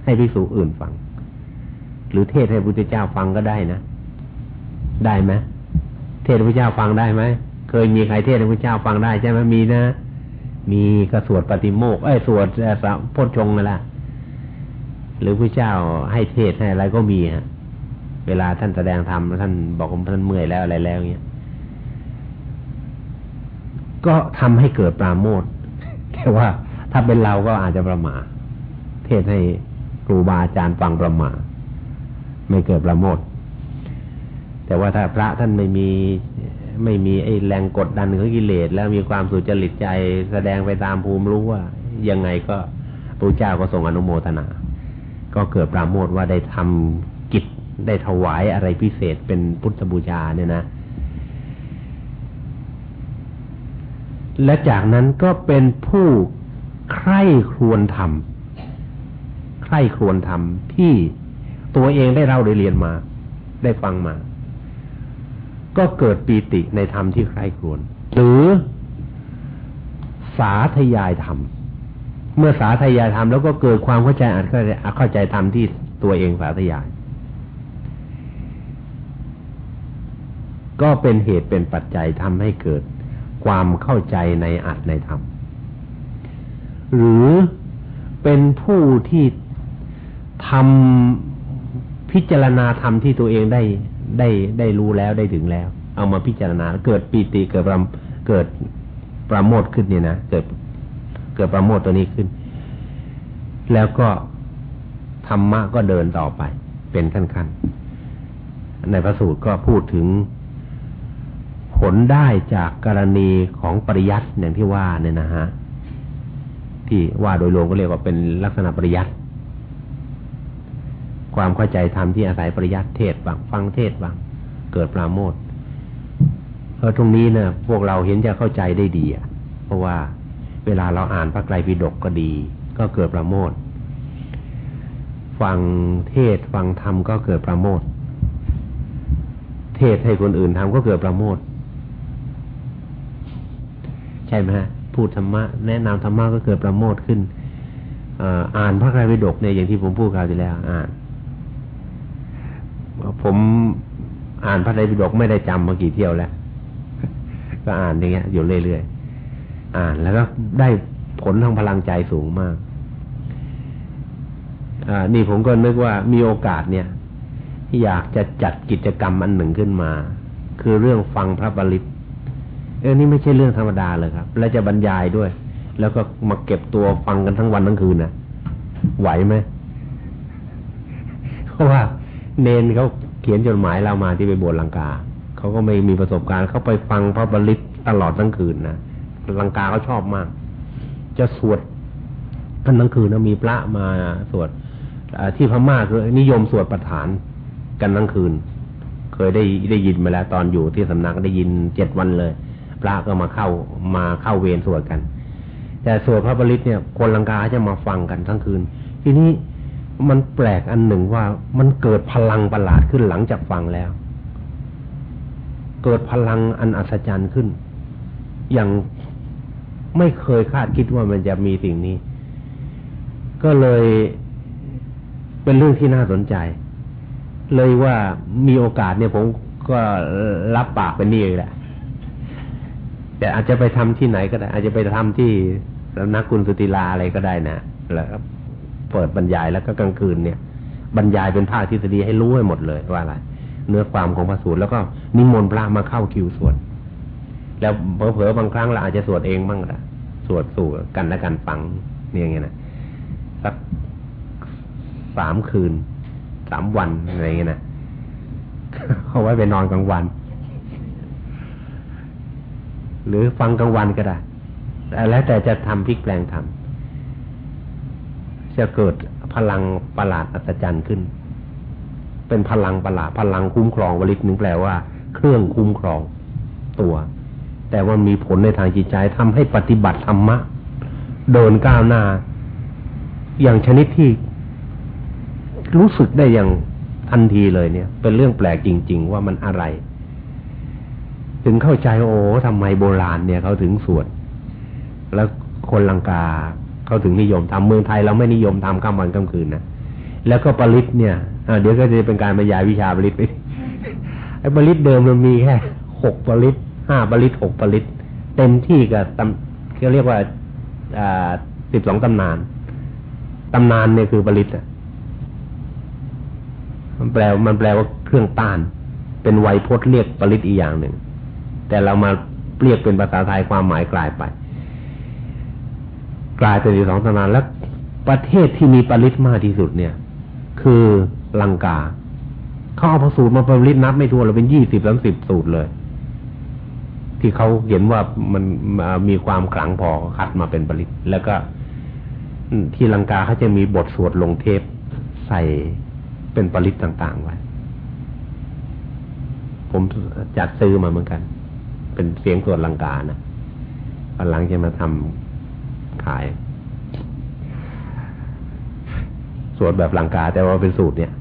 ให้ภิกษุอื่นฟัง หรือเทศให้พระพุทธเจ้าฟังก็ได้นะ ได้ไหมเทศพระเจ้าฟังได้ไหมเคยมีใครเทศให้พระเจ้าฟังได้ใช่ไหมมีนะ มีกระสวดปฏิโมกเอ้ยสวดสะพชงนั่นแหละหรือพระเจ้าให้เทศให้อะไรก็มีฮะเวลาท่านแสดงธรรมท่านบอกว่าท่านเมื่อยแล้วอะไรแล้วเงี้ยก็ทำให้เกิดปราโมทแต่ว่าถ้าเป็นเราก็อาจจะประมาเทศให้ครูบาอาจารย์ฟังประมา ไม่เกิดประโมทแต่ว่าถ้าพระท่านไม่มีไม่มีไอ้แรงกดดันของกิเลสแล้วมีความสุจริตใจแสดงไปตามภูมิรู้ว่า ยังไงก็พระเจ้าก็ทรงอนุโมทนา ก็เกิดปราโมทว่าได้ทำกิจได้ถวายอะไรพิเศษเป็นพุทธบูชาเนี่ยนะ และจากนั้นก็เป็นผู้ใคร่ครวญทำใคร่ครวญทำที่ ตัวเองได้เราได้เรียนมา ได้ฟังมา ก็เกิดปีติในธรรมที่ใครครวรหรือสาธยายธรรม เมื่อสาธยายธรรมแล้วก็เกิดความเข้าใจอาจเข้าใจธรรมที่ตัวเองสาธยาย ก็เป็นเหตุเป็นปัจจัยทำให้เกิดความเข้าใจในอัตในธรรม หรือเป็นผู้ที่ทำ พิจารณาธรรมที่ตัวเองได้ได้ได้รู้แล้วได้ถึงแล้ว เอามาพิจารณาเกิดปีติเกิดประเกิดประโมทขึ้นเนี่ยนะเกิดเกิดประโมทตัวนี้ขึ้น แล้วก็ธรรมะก็เดินต่อไป เป็นขั้นๆในพระสูตรก็พูดถึงผลได้จากกรณีของปริยัติอย่างที่ว่าเนี่ยนะฮะที่ว่าโดยรวมก็เรียกว่าเป็นลักษณะปริยัติ ความเข้าใจธรรมที่อาศัยปริยัติเทศบางฟังเทศบางเกิดปราโมทเพราะตรงนี้เนี่ยพวกเราเห็นจะเข้าใจได้ดีอะ เพราะว่าเวลาเราอ่านพระไตรปิฎกก็ดี ก็เกิดประโมทฟังเทศฟังธรรมก็เกิดประโมทเทศให้คนอื่นทำก็เกิดประโมทใช่ไหมฮะพูดธรรมะแนะนำธรรมะก็เกิดประโมทขึ้นอ่านพระไตรปิฎกเนี่ยอย่างที่ผมพูดคราวที่แล้ว อ่าน ผมอ่านพระไตรปิฎกไม่ได้จำมากี่เที่ยวแล้ว ก็อ่านอย่างเงี้ย อยู่เรื่อยๆอ่านแล้วก็ได้ผลทางพลังใจสูงมากอ่านี่ผมก็นึกว่ามีโอกาสเนี่ย อยากจะจัดกิจกรรมอันหนึ่งขึ้นมา คือเรื่องฟังพระบาริตเออนี่ไม่ใช่เรื่องธรรมดาเลยครับ และจะบรรยายด้วย แล้วก็มาเก็บตัวฟังกันทั้งวันทั้งคืนนะไหวไหมเพราะว่า เนนเขาเขียนจดหมายเรามาที่ไปบวชลังกาเขาก็ไม่มีประสบการณ์เขาไปฟังพระบริตตลอดทั้งคืนนะลังกาเขาชอบมาก จะสวดกันทั้งคืนนะมีพระมาสวดที่พม่าคือนิยมสวดประฐานกันทั้งคืน เคยได้ได้ยินมาแล้วตอนอยู่ที่สำนักได้ยินเจ็ดวันเลย พระก็มาเข้ามาเข้าเวรสวดกัน แต่สวดพระบริตเนี่ยคนลังกาจะมาฟังกันทั้งคืน ทีนี้ มันแปลกอันหนึ่งว่ามันเกิดพลังประหลาดขึ้นหลังจากฟังแล้ว เกิดพลังอันอัศจรรย์ขึ้น อย่างไม่เคยคาดคิดว่ามันจะมีสิ่งนี้ ก็เลยเป็นเรื่องที่น่าสนใจ เลยว่ามีโอกาสเนี่ยผมก็รับปากเป็นนี่แหละ แต่อาจจะไปทำที่ไหนก็ได้ อาจจะไปทำที่สำนักคุณสุติลาอะไรก็ได้นะแล้ว เปิดบรรยายแล้วก็กลางคืนเนี่ย บรรยายเป็นภาคทฤษฎีให้รู้ให้หมดเลยว่าอะไร เนื้อความของพระสูตรแล้วก็นิมนต์พระมาเข้าคิวสวดแล้วเผลอๆบางครั้งเราอาจจะสวดเองบ้างละสวดสู่กันและกันฟังเนี่ยอย่างเงี้ยนะสักสามคืนสามวันอะไรเงี้ยนะเอาไว้ไปนอนกลางวัน หรือฟังกลางวันก็ได้แล้วแต่จะทำพลิกแปลงทำ จะเกิดพลังประหลาดอัศจรรย์ขึ้น เป็นพลังประหลาดพลังคุ้มครองวลิตนึงแปลว่า เครื่องคุ้มครองตัว แต่ว่ามีผลในทางจิตใจทำให้ปฏิบัติธรรมะเดินก้าวหน้า อย่างชนิดที่รู้สึกได้อย่างทันทีเลยเนี่ย เป็นเรื่องแปลกจริง ๆ ว่ามันอะไร ถึงเข้าใจโอ้ทำไมโบราณเนี่ยเขาถึงสวดแล้วคนลังกา เขาถึงนิยมทำเมืองไทยเราไม่นิยมทำข้ามวันข้ามคืนนะแล้วก็ปริตเนี่ยเดี๋ยวก็จะเป็นการบรรยายวิชาปริตไปไอ้ปริตเดิมมันมีแค่หกปริตห้าปริตหกปริตเต็มที่กับตำเขาเรียกว่าสิบสองตำนานตำนานเนี่ยคือปริตอะมันแปลมันแปลว่าเครื่องต้าน เป็นไวยพจน์เรียกปริตอีกอย่างหนึ่งแต่เรามาเรียกเป็นภาษาไทยความหมายกลายไป กลายเป็นสองตำนานแล้วประเทศที่มีปริตมากที่สุดเนี่ย คือลังกาเขาเอาพระสูตรมาปริตนับไม่ทั่วเราเป็นยี่สิบสามสิบสูตรเลย ที่เขาเห็นว่ามันมีความขลังพอคัดมาเป็นปริตแล้วก็ที่ลังกาเขาจะมีบทสวดลงเทปใส่เป็นปริตต่างๆไว้ ผมจัดซื้อมาเหมือนกัน เป็นเสียงสวดลังกานะหลังจะมาทำ ขาย สวดแบบลังกา แต่ว่าเป็นสูตรเนี่ย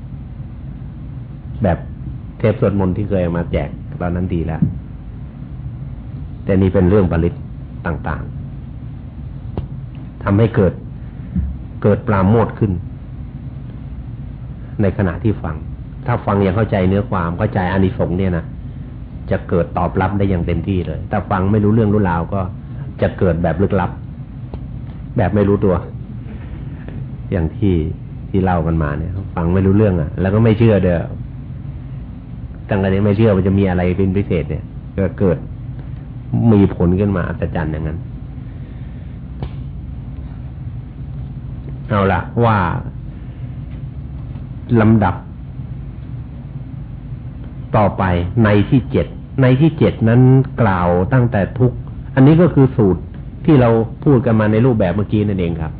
แบบเทปสวดมนต์ที่เคยมาแจกตอนนั้นดีแล้ว แต่นี่เป็นเรื่องปริตต่างๆทำให้เกิดเกิดปราโมทขึ้น ในขณะที่ฟัง ถ้าฟังอย่างเข้าใจเนื้อความเข้าใจอานิสงส์เนี่ยนะจะเกิดตอบรับได้อย่างเต็มที่เลย ถ้าฟังไม่รู้เรื่องรู้ราวก็จะเกิดแบบลึกลับ แบบไม่รู้ตัว อย่างที่ที่เล่ากันมาเนี่ย ฟังไม่รู้เรื่องอะ แล้วก็ไม่เชื่อเด้อตั้งแต่นี้ไม่เชื่อมันจะมีอะไรเป็นพิเศษเนี่ยก็เกิดมีผลขึ้นมาอัศจรรย์อย่างนั้น เอาละว่าลำดับ ต่อไปในที่เจ็ดในที่เจ็ดนั้นกล่าวตั้งแต่ทุกอันนี้ก็คือสูตร ที่เราพูดกันมาในรูปแบบเมื่อกี้นั่นเองครับ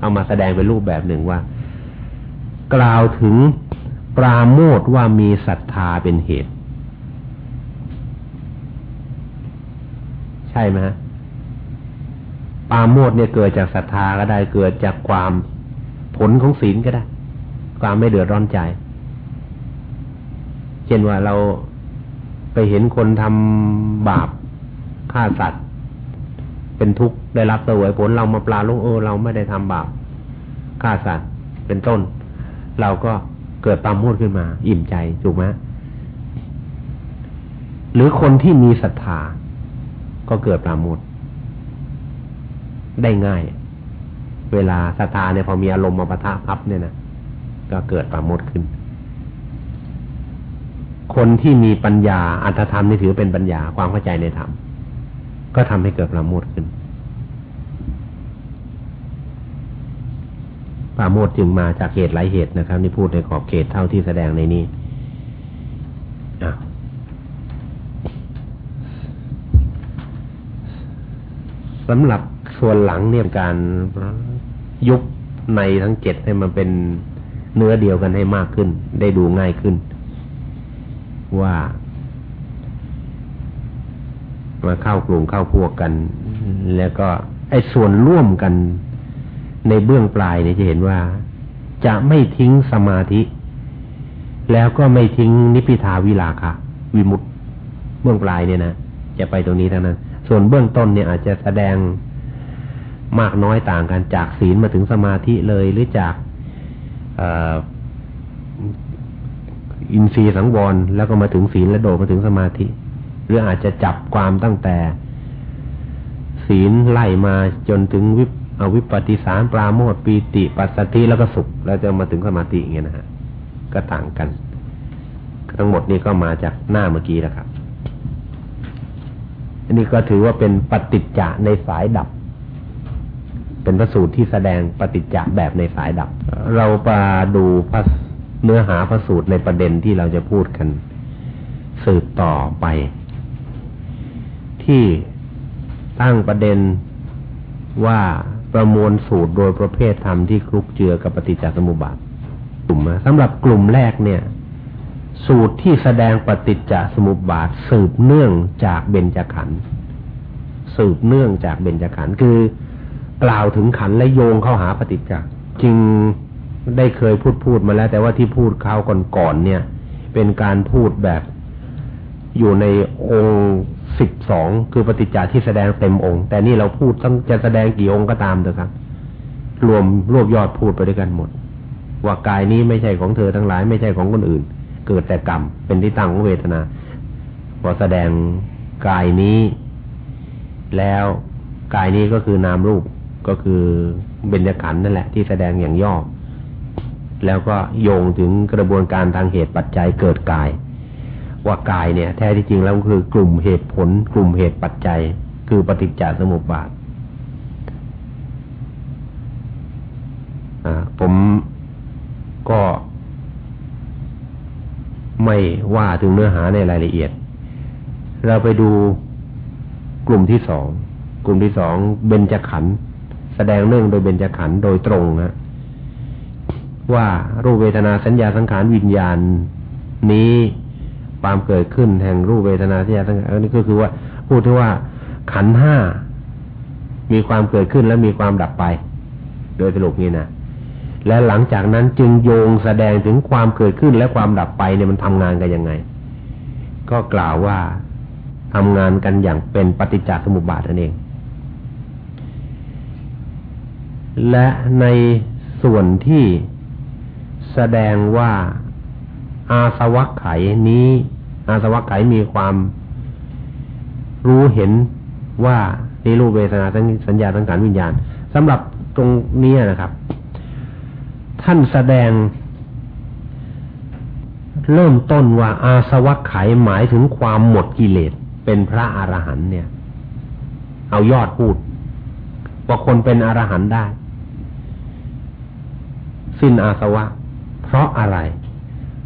เอามาแสดงเป็นรูปแบบหนึ่งว่า กล่าวถึงปราโมทว่ามีศรัทธาเป็นเหตุ ใช่ไหมฮะปราโมทเนี่ยเกิดจากศรัทธาก็ได้เกิดจากความผลของศีลก็ได้ ความไม่เดือดร้อนใจ เช่นว่าเราไปเห็นคนทำบาปฆ่าสัตว์ เป็นทุกข์ได้รับเสวยผลเรามาปลาลงเออเราไม่ได้ทำบาปฆ่าสัตว์เป็นต้น เราก็เกิดปามโมดขึ้นมา อิ่มใจถูกไหมหรือคนที่มีศรัทธาก็เกิดปราโมทได้ง่าย เวลาศรัทธาเนี่ยพอมีอารมณ์มาปะทะพับเนี่ยนะก็เกิดปราโมทขึ้น คนที่มีปัญญาอัตธรรมนี่ถือเป็นปัญญาความเข้าใจในธรรม ก็ทำให้เกิดปราโมทขึ้นปราโมทจึงมาจากเหตุหลายเหตุนะครับ นี่พูดในขอบเขตเท่าที่แสดงในนี้สำหรับส่วนหลังเนี่ยการยุบในทั้งเจ็ดให้มันเป็นเนื้อเดียวกันให้มากขึ้น ได้ดูง่ายขึ้น ว่า มาเข้ากลุ่มเข้าพวกกัน แล้วก็ไอ้ส่วนร่วมกันในเบื้องปลายเนี่ยจะเห็นว่า จะไม่ทิ้งสมาธิ แล้วก็ไม่ทิ้งนิพิทาวิลาคะวิมุตเบื้องปลายเนี่ยนะจะไปตรงนี้ทั้งนั้น ส่วนเบื้องต้นเนี่ยอาจจะแสดงมากน้อยต่างกันจากศีลมาถึงสมาธิเลยหรือจากอินทรีย์สังวรแล้วก็มาถึงศีลและโดมาถึงสมาธิ หรืออาจจะจับความตั้งแต่ ศีลไล่มาจนถึงวิอวิปปิสารปราโมทปีติ ปัสสติแล้วก็สุข แล้วจะมาถึงสมาธิอย่างเงี้ยนะฮะก็ต่างกัน ทั้งหมดนี้ก็มาจากหน้าเมื่อกี้นะครับ อันนี้ก็ถือว่าเป็นปฏิจจะในสายดับ เป็นพระสูตรที่แสดงปฏิจจะแบบในสายดับ เราไปาดูพระเนื้อหาพระสูตรในประเด็นที่เราจะพูดกัน สืบต่อไป ที่ตั้งประเด็นว่าประมวลสูตรโดยประเภทธรรมที่คลุกเจือกับปฏิจจสมุปบาทกลุ่มสำหรับกลุ่มแรกเนี่ย สูตรที่แสดงปฏิจจสมุปบาท สืบเนื่องจากเบญจขันธ์สืบเนื่องจากเบญจขันธ์คือกล่าวถึงขันธ์และโยงเข้าหาปฏิจจจึงได้เคยพูดพูดมาแล้ว แต่ว่าที่พูดคราวก่อนๆเนี่ย เป็นการพูดแบบอยู่ในองค์ สิบสองคือปฏิจจาที่แสดงเต็มองค์ แต่นี่เราพูดต้องจะแสดงกี่องค์ก็ตามเถอะครับ รวมรวบยอดพูดไปด้วยกันหมด ว่ากายนี้ไม่ใช่ของเธอทั้งหลาย ไม่ใช่ของคนอื่น เกิดแต่กรรมเป็นที่ตั้งของเวทนาพอแสดงกายนี้ แล้วกายนี้ก็คือนามรูปก็คือเบญจขันธ์นั่นแหละ ที่แสดงอย่างย่อแล้วก็โยงถึงกระบวนการทางเหตุปัจจัยเกิดกาย ว่ากายเนี่ย แท้ที่จริงแล้วคือกลุ่มเหตุผล กลุ่มเหตุปัจจัย คือปฏิจจสมุปบาทผมก็ไม่ว่าถึงเนื้อหาในรายละเอียด เราไปดูกลุ่มที่สอง กลุ่มที่สองเบญจขันธ์แสดงเรื่องโดยเบญจขันธ์โดยตรงนะว่ารูปเวทนาสัญญาสังขารวิญญาณนี้ ความเกิดขึ้นแห่งรูปเวทนาสัญญาทั้งอันนี้ก็คือว่าพูดที่ว่าขันห้ามีความเกิดขึ้นและมีความดับไป โดยสรุปนี้นะและหลังจากนั้นจึงโยงแสดงถึงความเกิดขึ้นและความดับไปเนี่ยมันทำงานกันยังไง ก็กล่าวว่าทำงานกันอย่างเป็นปฏิจจสมุปบาทนั่นเอง และในส่วนที่แสดงว่า อาสวัคไขนี้ อาสวัคไขมีความรู้เห็นว่านี่รูปเวทนาสัญญาสังขารวิญญาณสำหรับตรงนี้นะครับ ท่านแสดง เริ่มต้นว่าอาสวัคไขหมายถึงความหมดกิเลสเป็นพระอรหันต์เนี่ย เอายอดพูด ว่าคนเป็นอรหันต์ได้ สิ้นอาสวะ เพราะอะไร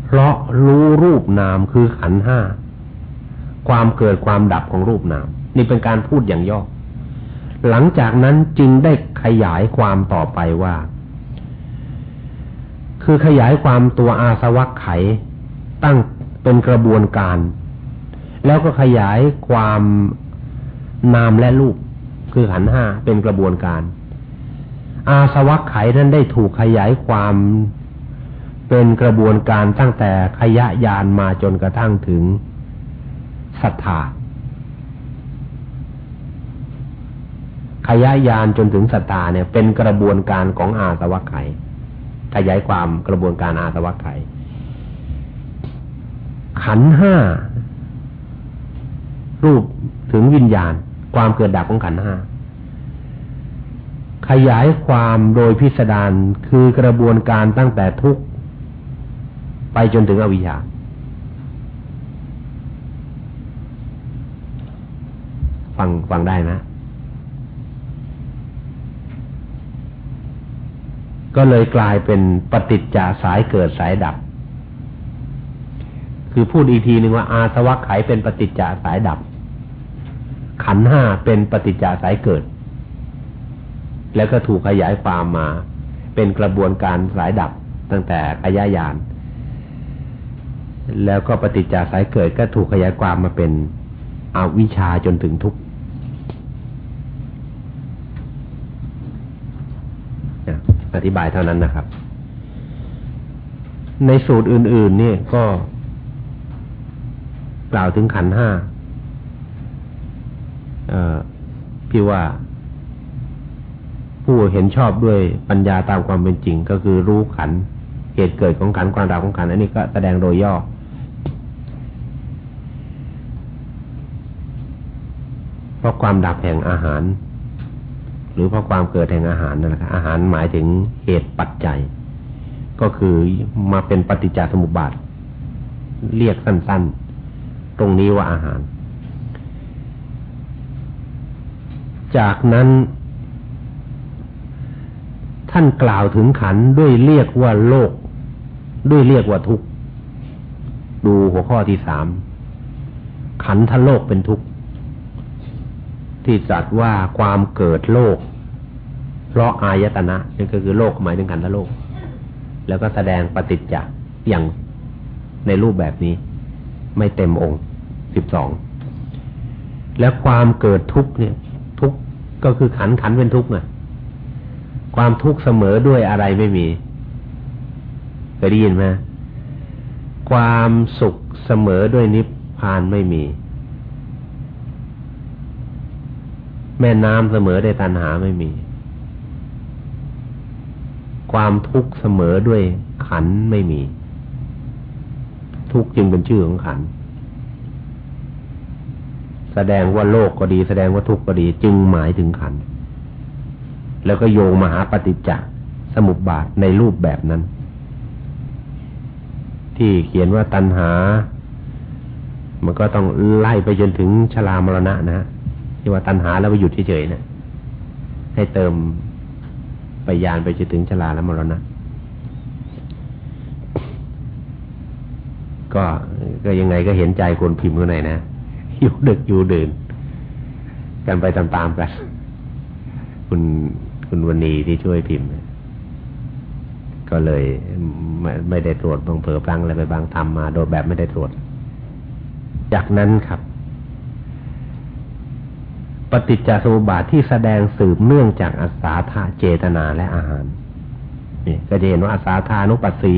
เพราะรู้รูปนามคือขันห้าความเกิดความดับของรูปนาม นี่เป็นการพูดอย่างย่อ หลังจากนั้นจึงได้ขยายความต่อไปว่าคคือขยายความตัวอาสวัคไข ตั้งเป็นกระบวนการ แล้วก็ขยายความนามและรูป คือขันห้าเป็นกระบวนการ อาสวัคไขนั้นได้ถูกขยายความ เป็นกระบวนการตั้งแต่ขยะยานมาจนกระทั่งถึงศรัทธาขยายานจนถึงศรัทธาเนี่ย เป็นกระบวนการของอาสวัคไขขยายความกระบวนการอาสวัคไข ขันห้า รูปถึงวิญญาณ ความเกิดดับของขันห้า ขยายความโดยพิสดารคือกระบวนการตั้งแต่ทุก ไปจนถึงอวิชชาฟังฟังได้นะ ก็เลยกลายเป็นปฏิจจาสายเกิดสายดับ คือพูดอีกทีหนึ่งว่าอาสวัคไขเป็นปฏิจจาสายดับ ขันห้าเป็นปฏิจจาสายเกิด แล้วก็ถูกขยายความมา เป็นกระบวนการสายดับตั้งแต่ขยายาน แล้วก็ปฏิจจาสายเกิดก็ถูกขยายความมาเป็นอวิชชาจนถึงทุกข์อธิบายเท่านั้นนะครับ ในสูตรอื่นๆนี่ก็กล่าวถึงขันห้าพี่ว่า ผู้เห็นชอบด้วยปัญญาตามความเป็นจริง ก็คือรู้ขันเหตุเกิดของขันความดับของขันอันนี้ก็แสดงโดยย่อ ราะความดับแห่งอาหาร หรือเพราะความเกิดแห่งอาหารนั่นแหละอาหารหมายถึงเหตุปัจจัย ก็คือมาเป็นปฏิจจสมุปบาท เรียกสั้น ๆ ตรงนี้ว่าอาหาร จากนั้นท่านกล่าวถึงขันด้วยเรียกว่าโลก ด้วยเรียกว่าทุกข์ ดูหัวข้อที่สามขันทโลกเป็นทุกข์ ที่จัดว่าความเกิดโลก เพราะอายตนะนี่นก็คือโลกหมายถึงขันธโลก แล้วก็แสดงปฏิจจ์อย่างในรูปแบบนี้ ไม่เต็มองค์สิบสองและความเกิดทุกข์เนี่ย ทุกข์ก็คือขันขันเป็นทุกข์ไงความทุกข์เสมอด้วยอะไรไม่มีเคยได้ยินไหมความสุขเสมอด้วยนิพพานไม่มี แม่น้ำเสมอได้ตันหาไม่มี ความทุกข์เสมอด้วยขันไม่มี ทุกข์จึงเป็นชื่อของขัน แสดงว่าโลกก็ดี แสดงว่าทุกข์ก็ดี จึงหมายถึงขัน แล้วก็โยงมาหาปฏิจจสมุปบาทในรูปแบบนั้น ที่เขียนว่าตันหา มันก็ต้องไล่ไปจนถึงชรามรณะนะฮะ ที่ว่าตัณหาแล้วไปหยุดเฉยๆนะให้เติมไปยานไปจนถึงชลาและมรณะก็ก็ยังไงก็เห็นใจคนพิมพ์ข้างในนะอยู่ดึกอยู่เดินกันไปตามๆกัน คุณคุณวันนีที่ช่วยพิมพ์ ก็เลยไม่ไม่ได้ตรวจบางเผลอพลังอะไรไปบางทำมา โดยแบบไม่ได้ตรวจ จากนั้นครับ ฏิจจสมุปบาทที่แสดงสืบเนื่องจากอาสาธาเจตนาและอาหารนี่ก็จะเห็นว่าอาสาธานุปัสสี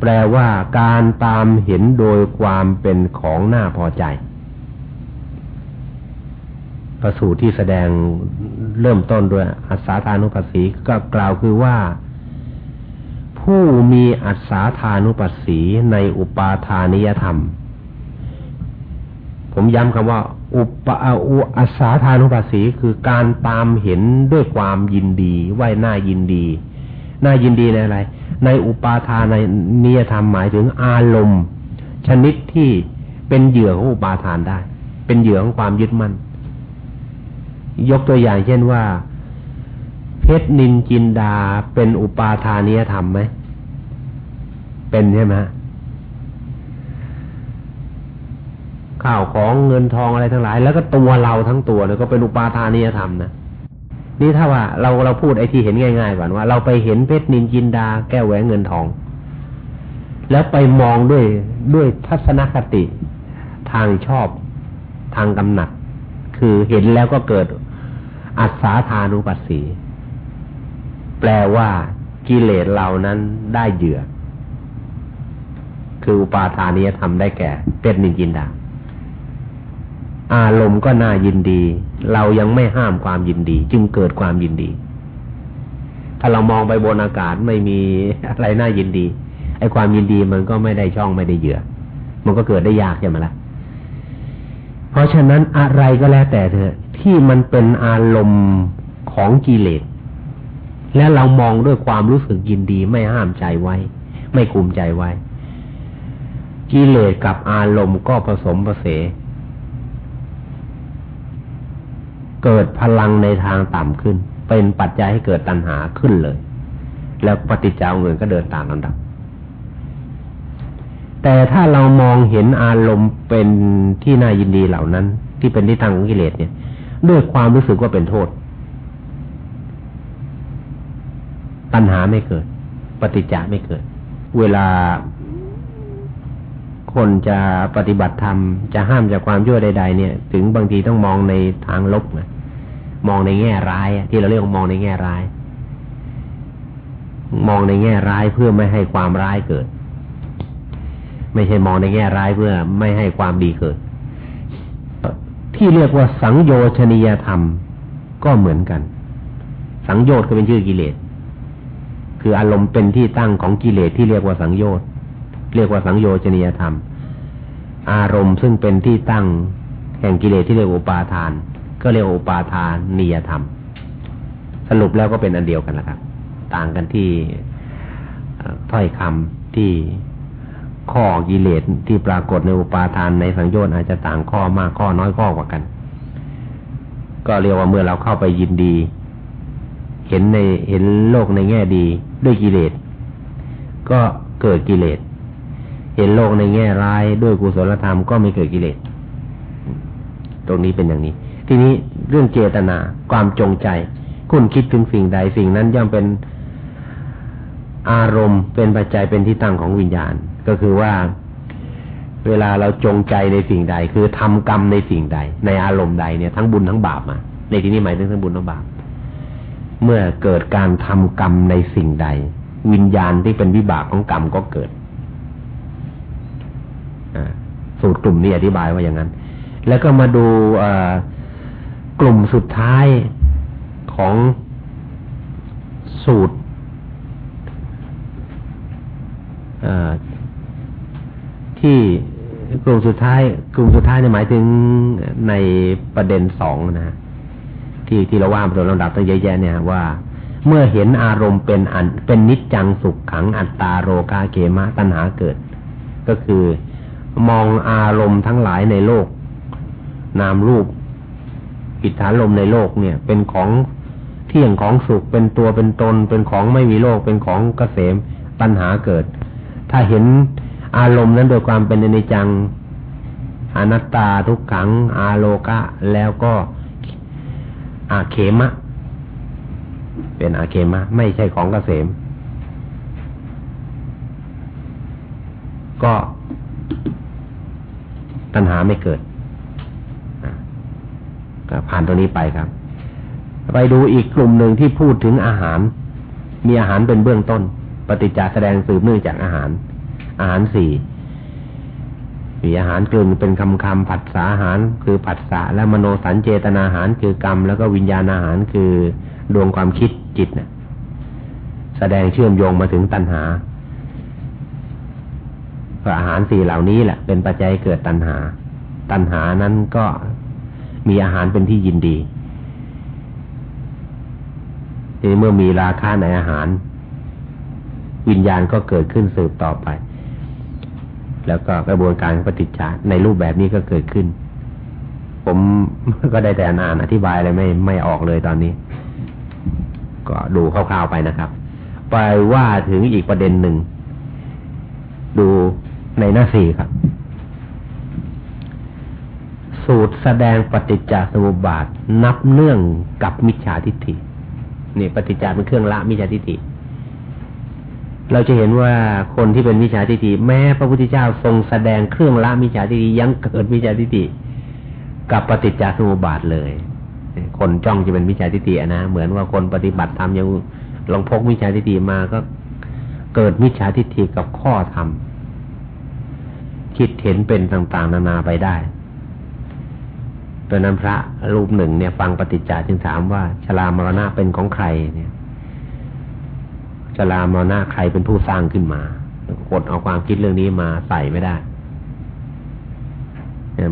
แปลว่าการตามเห็นโดยความเป็นของน่าพอใจประสูตรที่แสดงเริ่มต้นด้วยอัศาธานุปัสสีก็กล่าวคือว่า ผู้มีอัศาธานุปัสสีในอุปาทานิยธรรม ผมย้ำคำว่า อุปอุอาสาทานุปัสสีคือการตามเห็นด้วยความยินดีไหวหน้ายินดีหน่ายินดีในอะไร ในอุปาทานในนิยธรรมหมายถึงอารมณ์ ชนิดที่เป็นเหยื่อของอุปาทานได้ เป็นเหยื่อของความยึดมั่น ยกตัวอย่างเช่นว่า เพชรนินจินดาเป็นอุปาทานิยธรรมไหมเป็นใช่ไหม ข้าวของเงินทองอะไรทั้งหลาย แล้วก็ตัวเราทั้งตัวเนี่ยก็เป็นอุปาทานียธรรมนะนี่ถ้าว่าเราเราพูดไอ้ที่เห็นง่ายๆก่อนว่า เราไปเห็นเพชรนินจินดา แก้วแหวนเงินทอง แล้วไปมองด้วยด้วยทัศนคติ ทางชอบทางกำหนัด คือเห็นแล้วก็เกิดอัศาธานุปัสสี แปลว่ากิเลสเรานั้นได้เหยื่อ คืออุปาทานิยธรรมได้แก่เพชรนินจินดา อารมณ์ก็น่ายินดี เรายังไม่ห้ามความยินดี จึงเกิดความยินดี ถ้าเรามองไปบนอากาศไม่มีอะไรน่ายินดีไอ้ความยินดีมันก็ไม่ได้ช่องไม่ได้เหยื่อ มันก็เกิดได้ยากใช่ไหมละ่ะเพราะฉะนั้นอะไรก็แล้วแต่เถอะที่มันเป็นอารมณ์ของกิเลสและเรามองด้วยความรู้สึกยินดีไม่ห้ามใจไว้ ไม่คุมใจไว้ กิเลสกับอารมณ์ก็ผสมผสม เกิดพลังในทางต่ำขึ้น เป็นปัจจัยให้เกิดตัณหาขึ้นเลย แล้วปฏิจจาเงินก็เดินตามลำดับ แต่ถ้าเรามองเห็นอารมณ์เป็นที่น่ายินดีเหล่านั้น ที่เป็นที่ตั้งของกิเลสเนี่ย ด้วยความรู้สึกว่าเป็นโทษ ตัณหาไม่เกิด ปฏิจจาไม่เกิด เวลาคนจะปฏิบัติธรรมจะห้ามจากความชั่วใด ๆ เนี่ย ถึงบางทีต้องมองในทางลบนะ มองในแง่ร้าย ที่เราเรียกว่ามองในแง่ร้าย มองในแง่ร้ายเพื่อไม่ให้ความร้ายเกิด ไม่ใช่มองในแง่ร้ายเพื่อไม่ให้ความดีเกิด ที่เรียกว่าสังโยชนียธรรมก็เหมือนกัน สังโยชน์ก็เป็นชื่อกิเลส คืออารมณ์เป็นที่ตั้งของกิเลสที่เรียกว่าสังโยชน์เรียกว่าสังโยชนียธรรม อารมณ์ซึ่งเป็นที่ตั้งแห่งกิเลสที่เรียกอุปาทาน ก็เรียกอุปาทานนิยธรรม สรุปแล้วก็เป็นอันเดียวกันแหละครับ ต่างกันที่ถ้อยคำที่ข้อกิเลสที่ปรากฏในอุปาทานในสังโยชน์อาจจะต่างข้อมากข้อน้อยข้อกว่ากัน ก็เรียกว่าเมื่อเราเข้าไปยินดี เห็นในเห็นโลกในแง่ดีด้วยกิเลส ก็เกิดกิเลส เห็นโลกในแง่ร้ายด้วยกุศลธรรมก็ไม่เกิดกิเลส ตรงนี้เป็นอย่างนี้ ทีนี้เรื่องเจตนา ความจงใจ คุณคิดถึงสิ่งใดสิ่งนั้นย่อมเป็นอารมณ์เป็นปัจจัยเป็นที่ตั้งของวิญญาณ ก็คือว่าเวลาเราจงใจในสิ่งใด คือทำกรรมในสิ่งใด ในอารมณ์ใดเนี่ยทั้งบุญทั้งบาปมาในที่นี้หมายถึงทั้งบุญทั้งบาปเมื่อเกิดการทำกรรมในสิ่งใด วิญญาณที่เป็นวิบากของกรรมก็เกิดสูตรกลุ่มนี้อธิบายว่าอย่างนั้น แล้วก็มาดู กลุ่มสุดท้ายของสูตรที่กลุ่มสุดท้าย กลุ่มสุดท้ายเนี่ยหมายถึงในประเด็นสองนะที่ที่เราว่ามาโดยลำดับตั้งเยอะแยะเนี่ยว่า เมื่อเห็นอารมณ์เป็นอันเป็นนิจจังสุขขังอัตตาโรกาเกมะตัณหาเกิด ก็คือมองอารมณ์ทั้งหลายในโลก นามรูป อิทธาลมในโลกเนี่ย เป็นของเที่ยงของสุขเป็นตัวเป็นตน เป็นของไม่มีโลกเป็นของเกษมปัญหาเกิด ถ้าเห็นอารมณ์นั้นโดยความเป็นอนิจจังอนัตตาทุกขัง อาโลกะ แล้วก็อาเขมะ เป็นอาเคมะ ไม่ใช่ของเกษม ก็ปัญหาไม่เกิด ผ่านตรงนี้ไปครับ ไปดูอีกกลุ่มหนึ่งที่พูดถึงอาหาร มีอาหารเป็นเบื้องต้น ปฏิจจแสดงสืบเนื่องจากอาหาร อาหารสี่มีอาหารกลึงเป็นคำคำผัสสาอาหารคือผัสสะและมโนสัญเจตนาอาหารคือกรรม แล้วก็วิญญาณอาหารคือดวงความคิดจิตเนะ่ยแสดงเชื่อมโยงมาถึงตัณหาเพราะอาหารสี่เหล่านี้แหละเป็นปัจจัยเกิดตัณหา ตัณหานั้นก็ มีอาหารเป็นที่ยินดีทีเมื่อมีราคาในอาหาร วิญญาณก็เกิดขึ้นสืบต่อไป แล้วก็กระบวนการปฏิจจาในรูปแบบนี้ก็เกิดขึ้น ผมก็ได้แต่อ่านอธิบายอะไรไม่ไม่ออกเลยตอนนี้ ก็ดูคร่าวๆไปนะครับ ไปว่าถึงอีกประเด็นหนึ่ง ดูในหน้าสี่ครับ สูตรแสดงปฏิจจสมุปบาท นับเนื่องกับมิจฉาทิฏฐินี่ปฏิจจเป็นเครื่องละมิจฉาทิฏฐิ เราจะเห็นว่าคนที่เป็นมิจฉาทิฏฐิแม้พระพุทธเจ้าทรงแสดงเครื่องละมิจฉาทิฏฐิยังเกิดมิจฉาทิฏฐิกับปฏิจจสมุปบาทเลย คนจ้องจะเป็นมิจฉาทิฏฐินะเหมือนว่าคนปฏิบัติธรรมยังลองพกมิจฉาทิฏฐิมาก็เกิดมิจฉาทิฏฐิกับข้อธรรมคิดเห็นเป็นต่างๆ นานาไปได้ ตอนนั้นพระรูปหนึ่งเนี่ย ฟังปฏิจจาจึงถามว่าชรามรณะเป็นของใครเนี่ยชรามรณะใครเป็นผู้สร้างขึ้นมากดเอาความคิดเรื่องนี้มาใส่ไม่ได้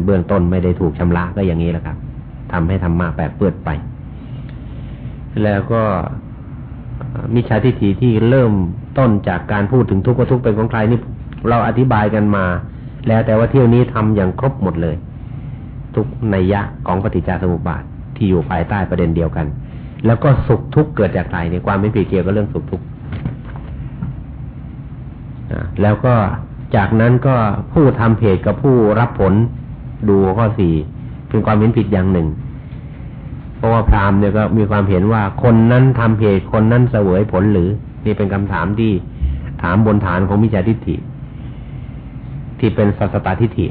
เบื้องต้นไม่ได้ถูกชำระก็อย่างนี้แหละครับทำให้ธรรมะแปดเปื้อนไป แล้วก็มิจฉาทิฏฐิที่เริ่มต้นจากการพูดถึงทุกข์ว่าทุกข์เป็นของใครนี่เราอธิบายกันมา แล้วแต่ว่าเที่ยวนี้ทำอย่างครบหมดเลย ทุกนัยยะของปฏิจจสมุปบาทที่อยู่ภายใต้ประเด็นเดียวกัน แล้วก็สุขทุกข์เกิดจากใครในความไม่ผิดเกี่ยวกับเรื่องสุขทุกข์แล้วก็จากนั้นก็ผู้ทำเพจกับผู้รับผลดูข้อสี่เป็นความเห็นผิดอย่างหนึ่ง เพราะว่าพราหมณ์เนี่ยก็มีความเห็นว่าคนนั้นทำเพจคนนั้นเสวยผลหรือ นี่เป็นคำถามที่ถามบนฐานของมิจฉาทิฏฐิ ที่เป็นสัสตตทิฏฐิ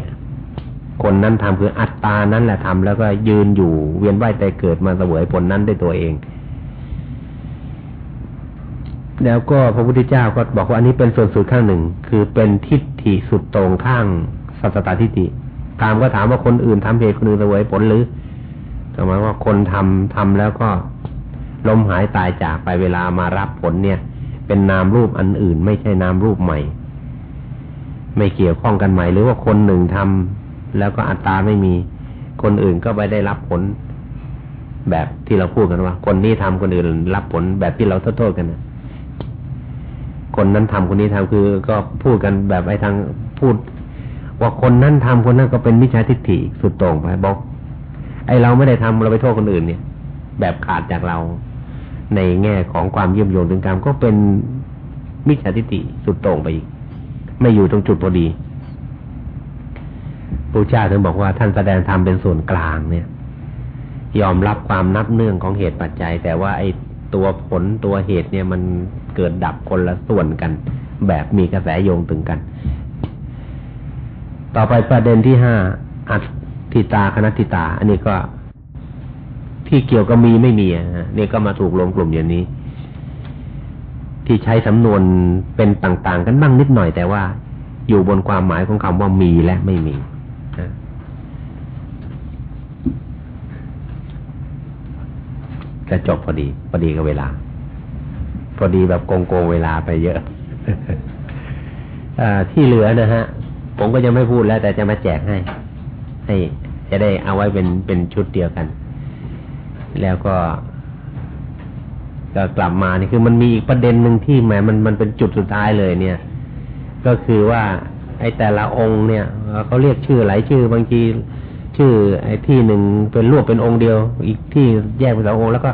คนนั้นทำคืออัตตานั้นแหละทำแล้วก็ยืนอยู่เวียนว่ายแต่เกิดมาเสวยผลนั้นได้ตัวเอง แล้วก็พระพุทธเจ้าก็บอกว่าอันนี้เป็นส่วนสุดข้างหนึ่ง คือเป็นทิฏฐิสุดตรงข้างสัตตทิฏฐิตามก็ถามว่าคนอื่นทำเหตุคนอื่นเสวยผลหรือหมายว่าคนทำทำแล้วก็ล้มหายตายจากไปเวลามารับผลเนี่ย เป็นนามรูปอันอื่น ไม่ใช่นามรูปใหม่ ไม่เกี่ยวข้องกันใหม่ หรือว่าคนหนึ่งทำ แล้วก็อัตตาไม่มี คนอื่นก็ไปได้รับผลแบบที่เราพูดกันว่า คนนี้ทำคนอื่นรับผลแบบที่เราโทษกันนะคนนั้นทำคนนี้ทำคือ ก็พูดกันแบบไอ้ทางพูด ว่าคนนั้นทำคนนั้นก็เป็นมิจฉาทิฏฐิสุดต่งไปบอก ไอเราไม่ได้ทำเราไปโทษคนอื่นเนี่ย แบบขาดจากเราในแง่ของความเยี่ยมโยงถึงกรรมก็เป็นมิจฉาทิฏฐิสุดต่งไปอีก ไม่อยู่ตรงจุดพอดี พระเจ้าถึงบอกว่าท่านแสดงธรรมเป็นส่วนกลางเนี่ย ยอมรับความนับเนื่องของเหตุปัจจัย แต่ว่าไอ้ตัวผลตัวเหตุเนี่ยมันเกิดดับคนละส่วนกัน แบบมีกระแสโยงถึงกัน ต่อไปประเด็นที่ห้าอัตติตาคณติตา อันนี้ก็ที่เกี่ยวกับมีไม่มีอะนี่ก็มาถูกรวมกลุ่มอย่างนี้ ที่ใช้สำนวนเป็นต่าง ๆ กันบ้างนิดหน่อยแต่ว่า อยู่บนความหมายของคำว่ามีและไม่มี จะจบพอดี พอดีกับเวลา พอดีแบบโกงๆเวลาไปเยอะอที่เหลือนะฮะ ผมก็ยังไม่พูดแล้ว แต่จะมาแจกให้ ให้จะได้เอาไว้เป็นเป็นชุดเดียวกัน แล้วก็ก็กลับมานี่คือมันมีอีกประเด็นหนึ่งที่แหมมันมันเป็นจุดสุดท้ายเลย เนี่ย ก็คือว่า ไอ้แต่ละองค์เนี่ยเขาเรียกชื่อหลายชื่อบางที ชื่อไอ้ที่หนึ่งเป็นรวบเป็นองค์เดียว อีกที่แยกเป็นสององค์แล้วก็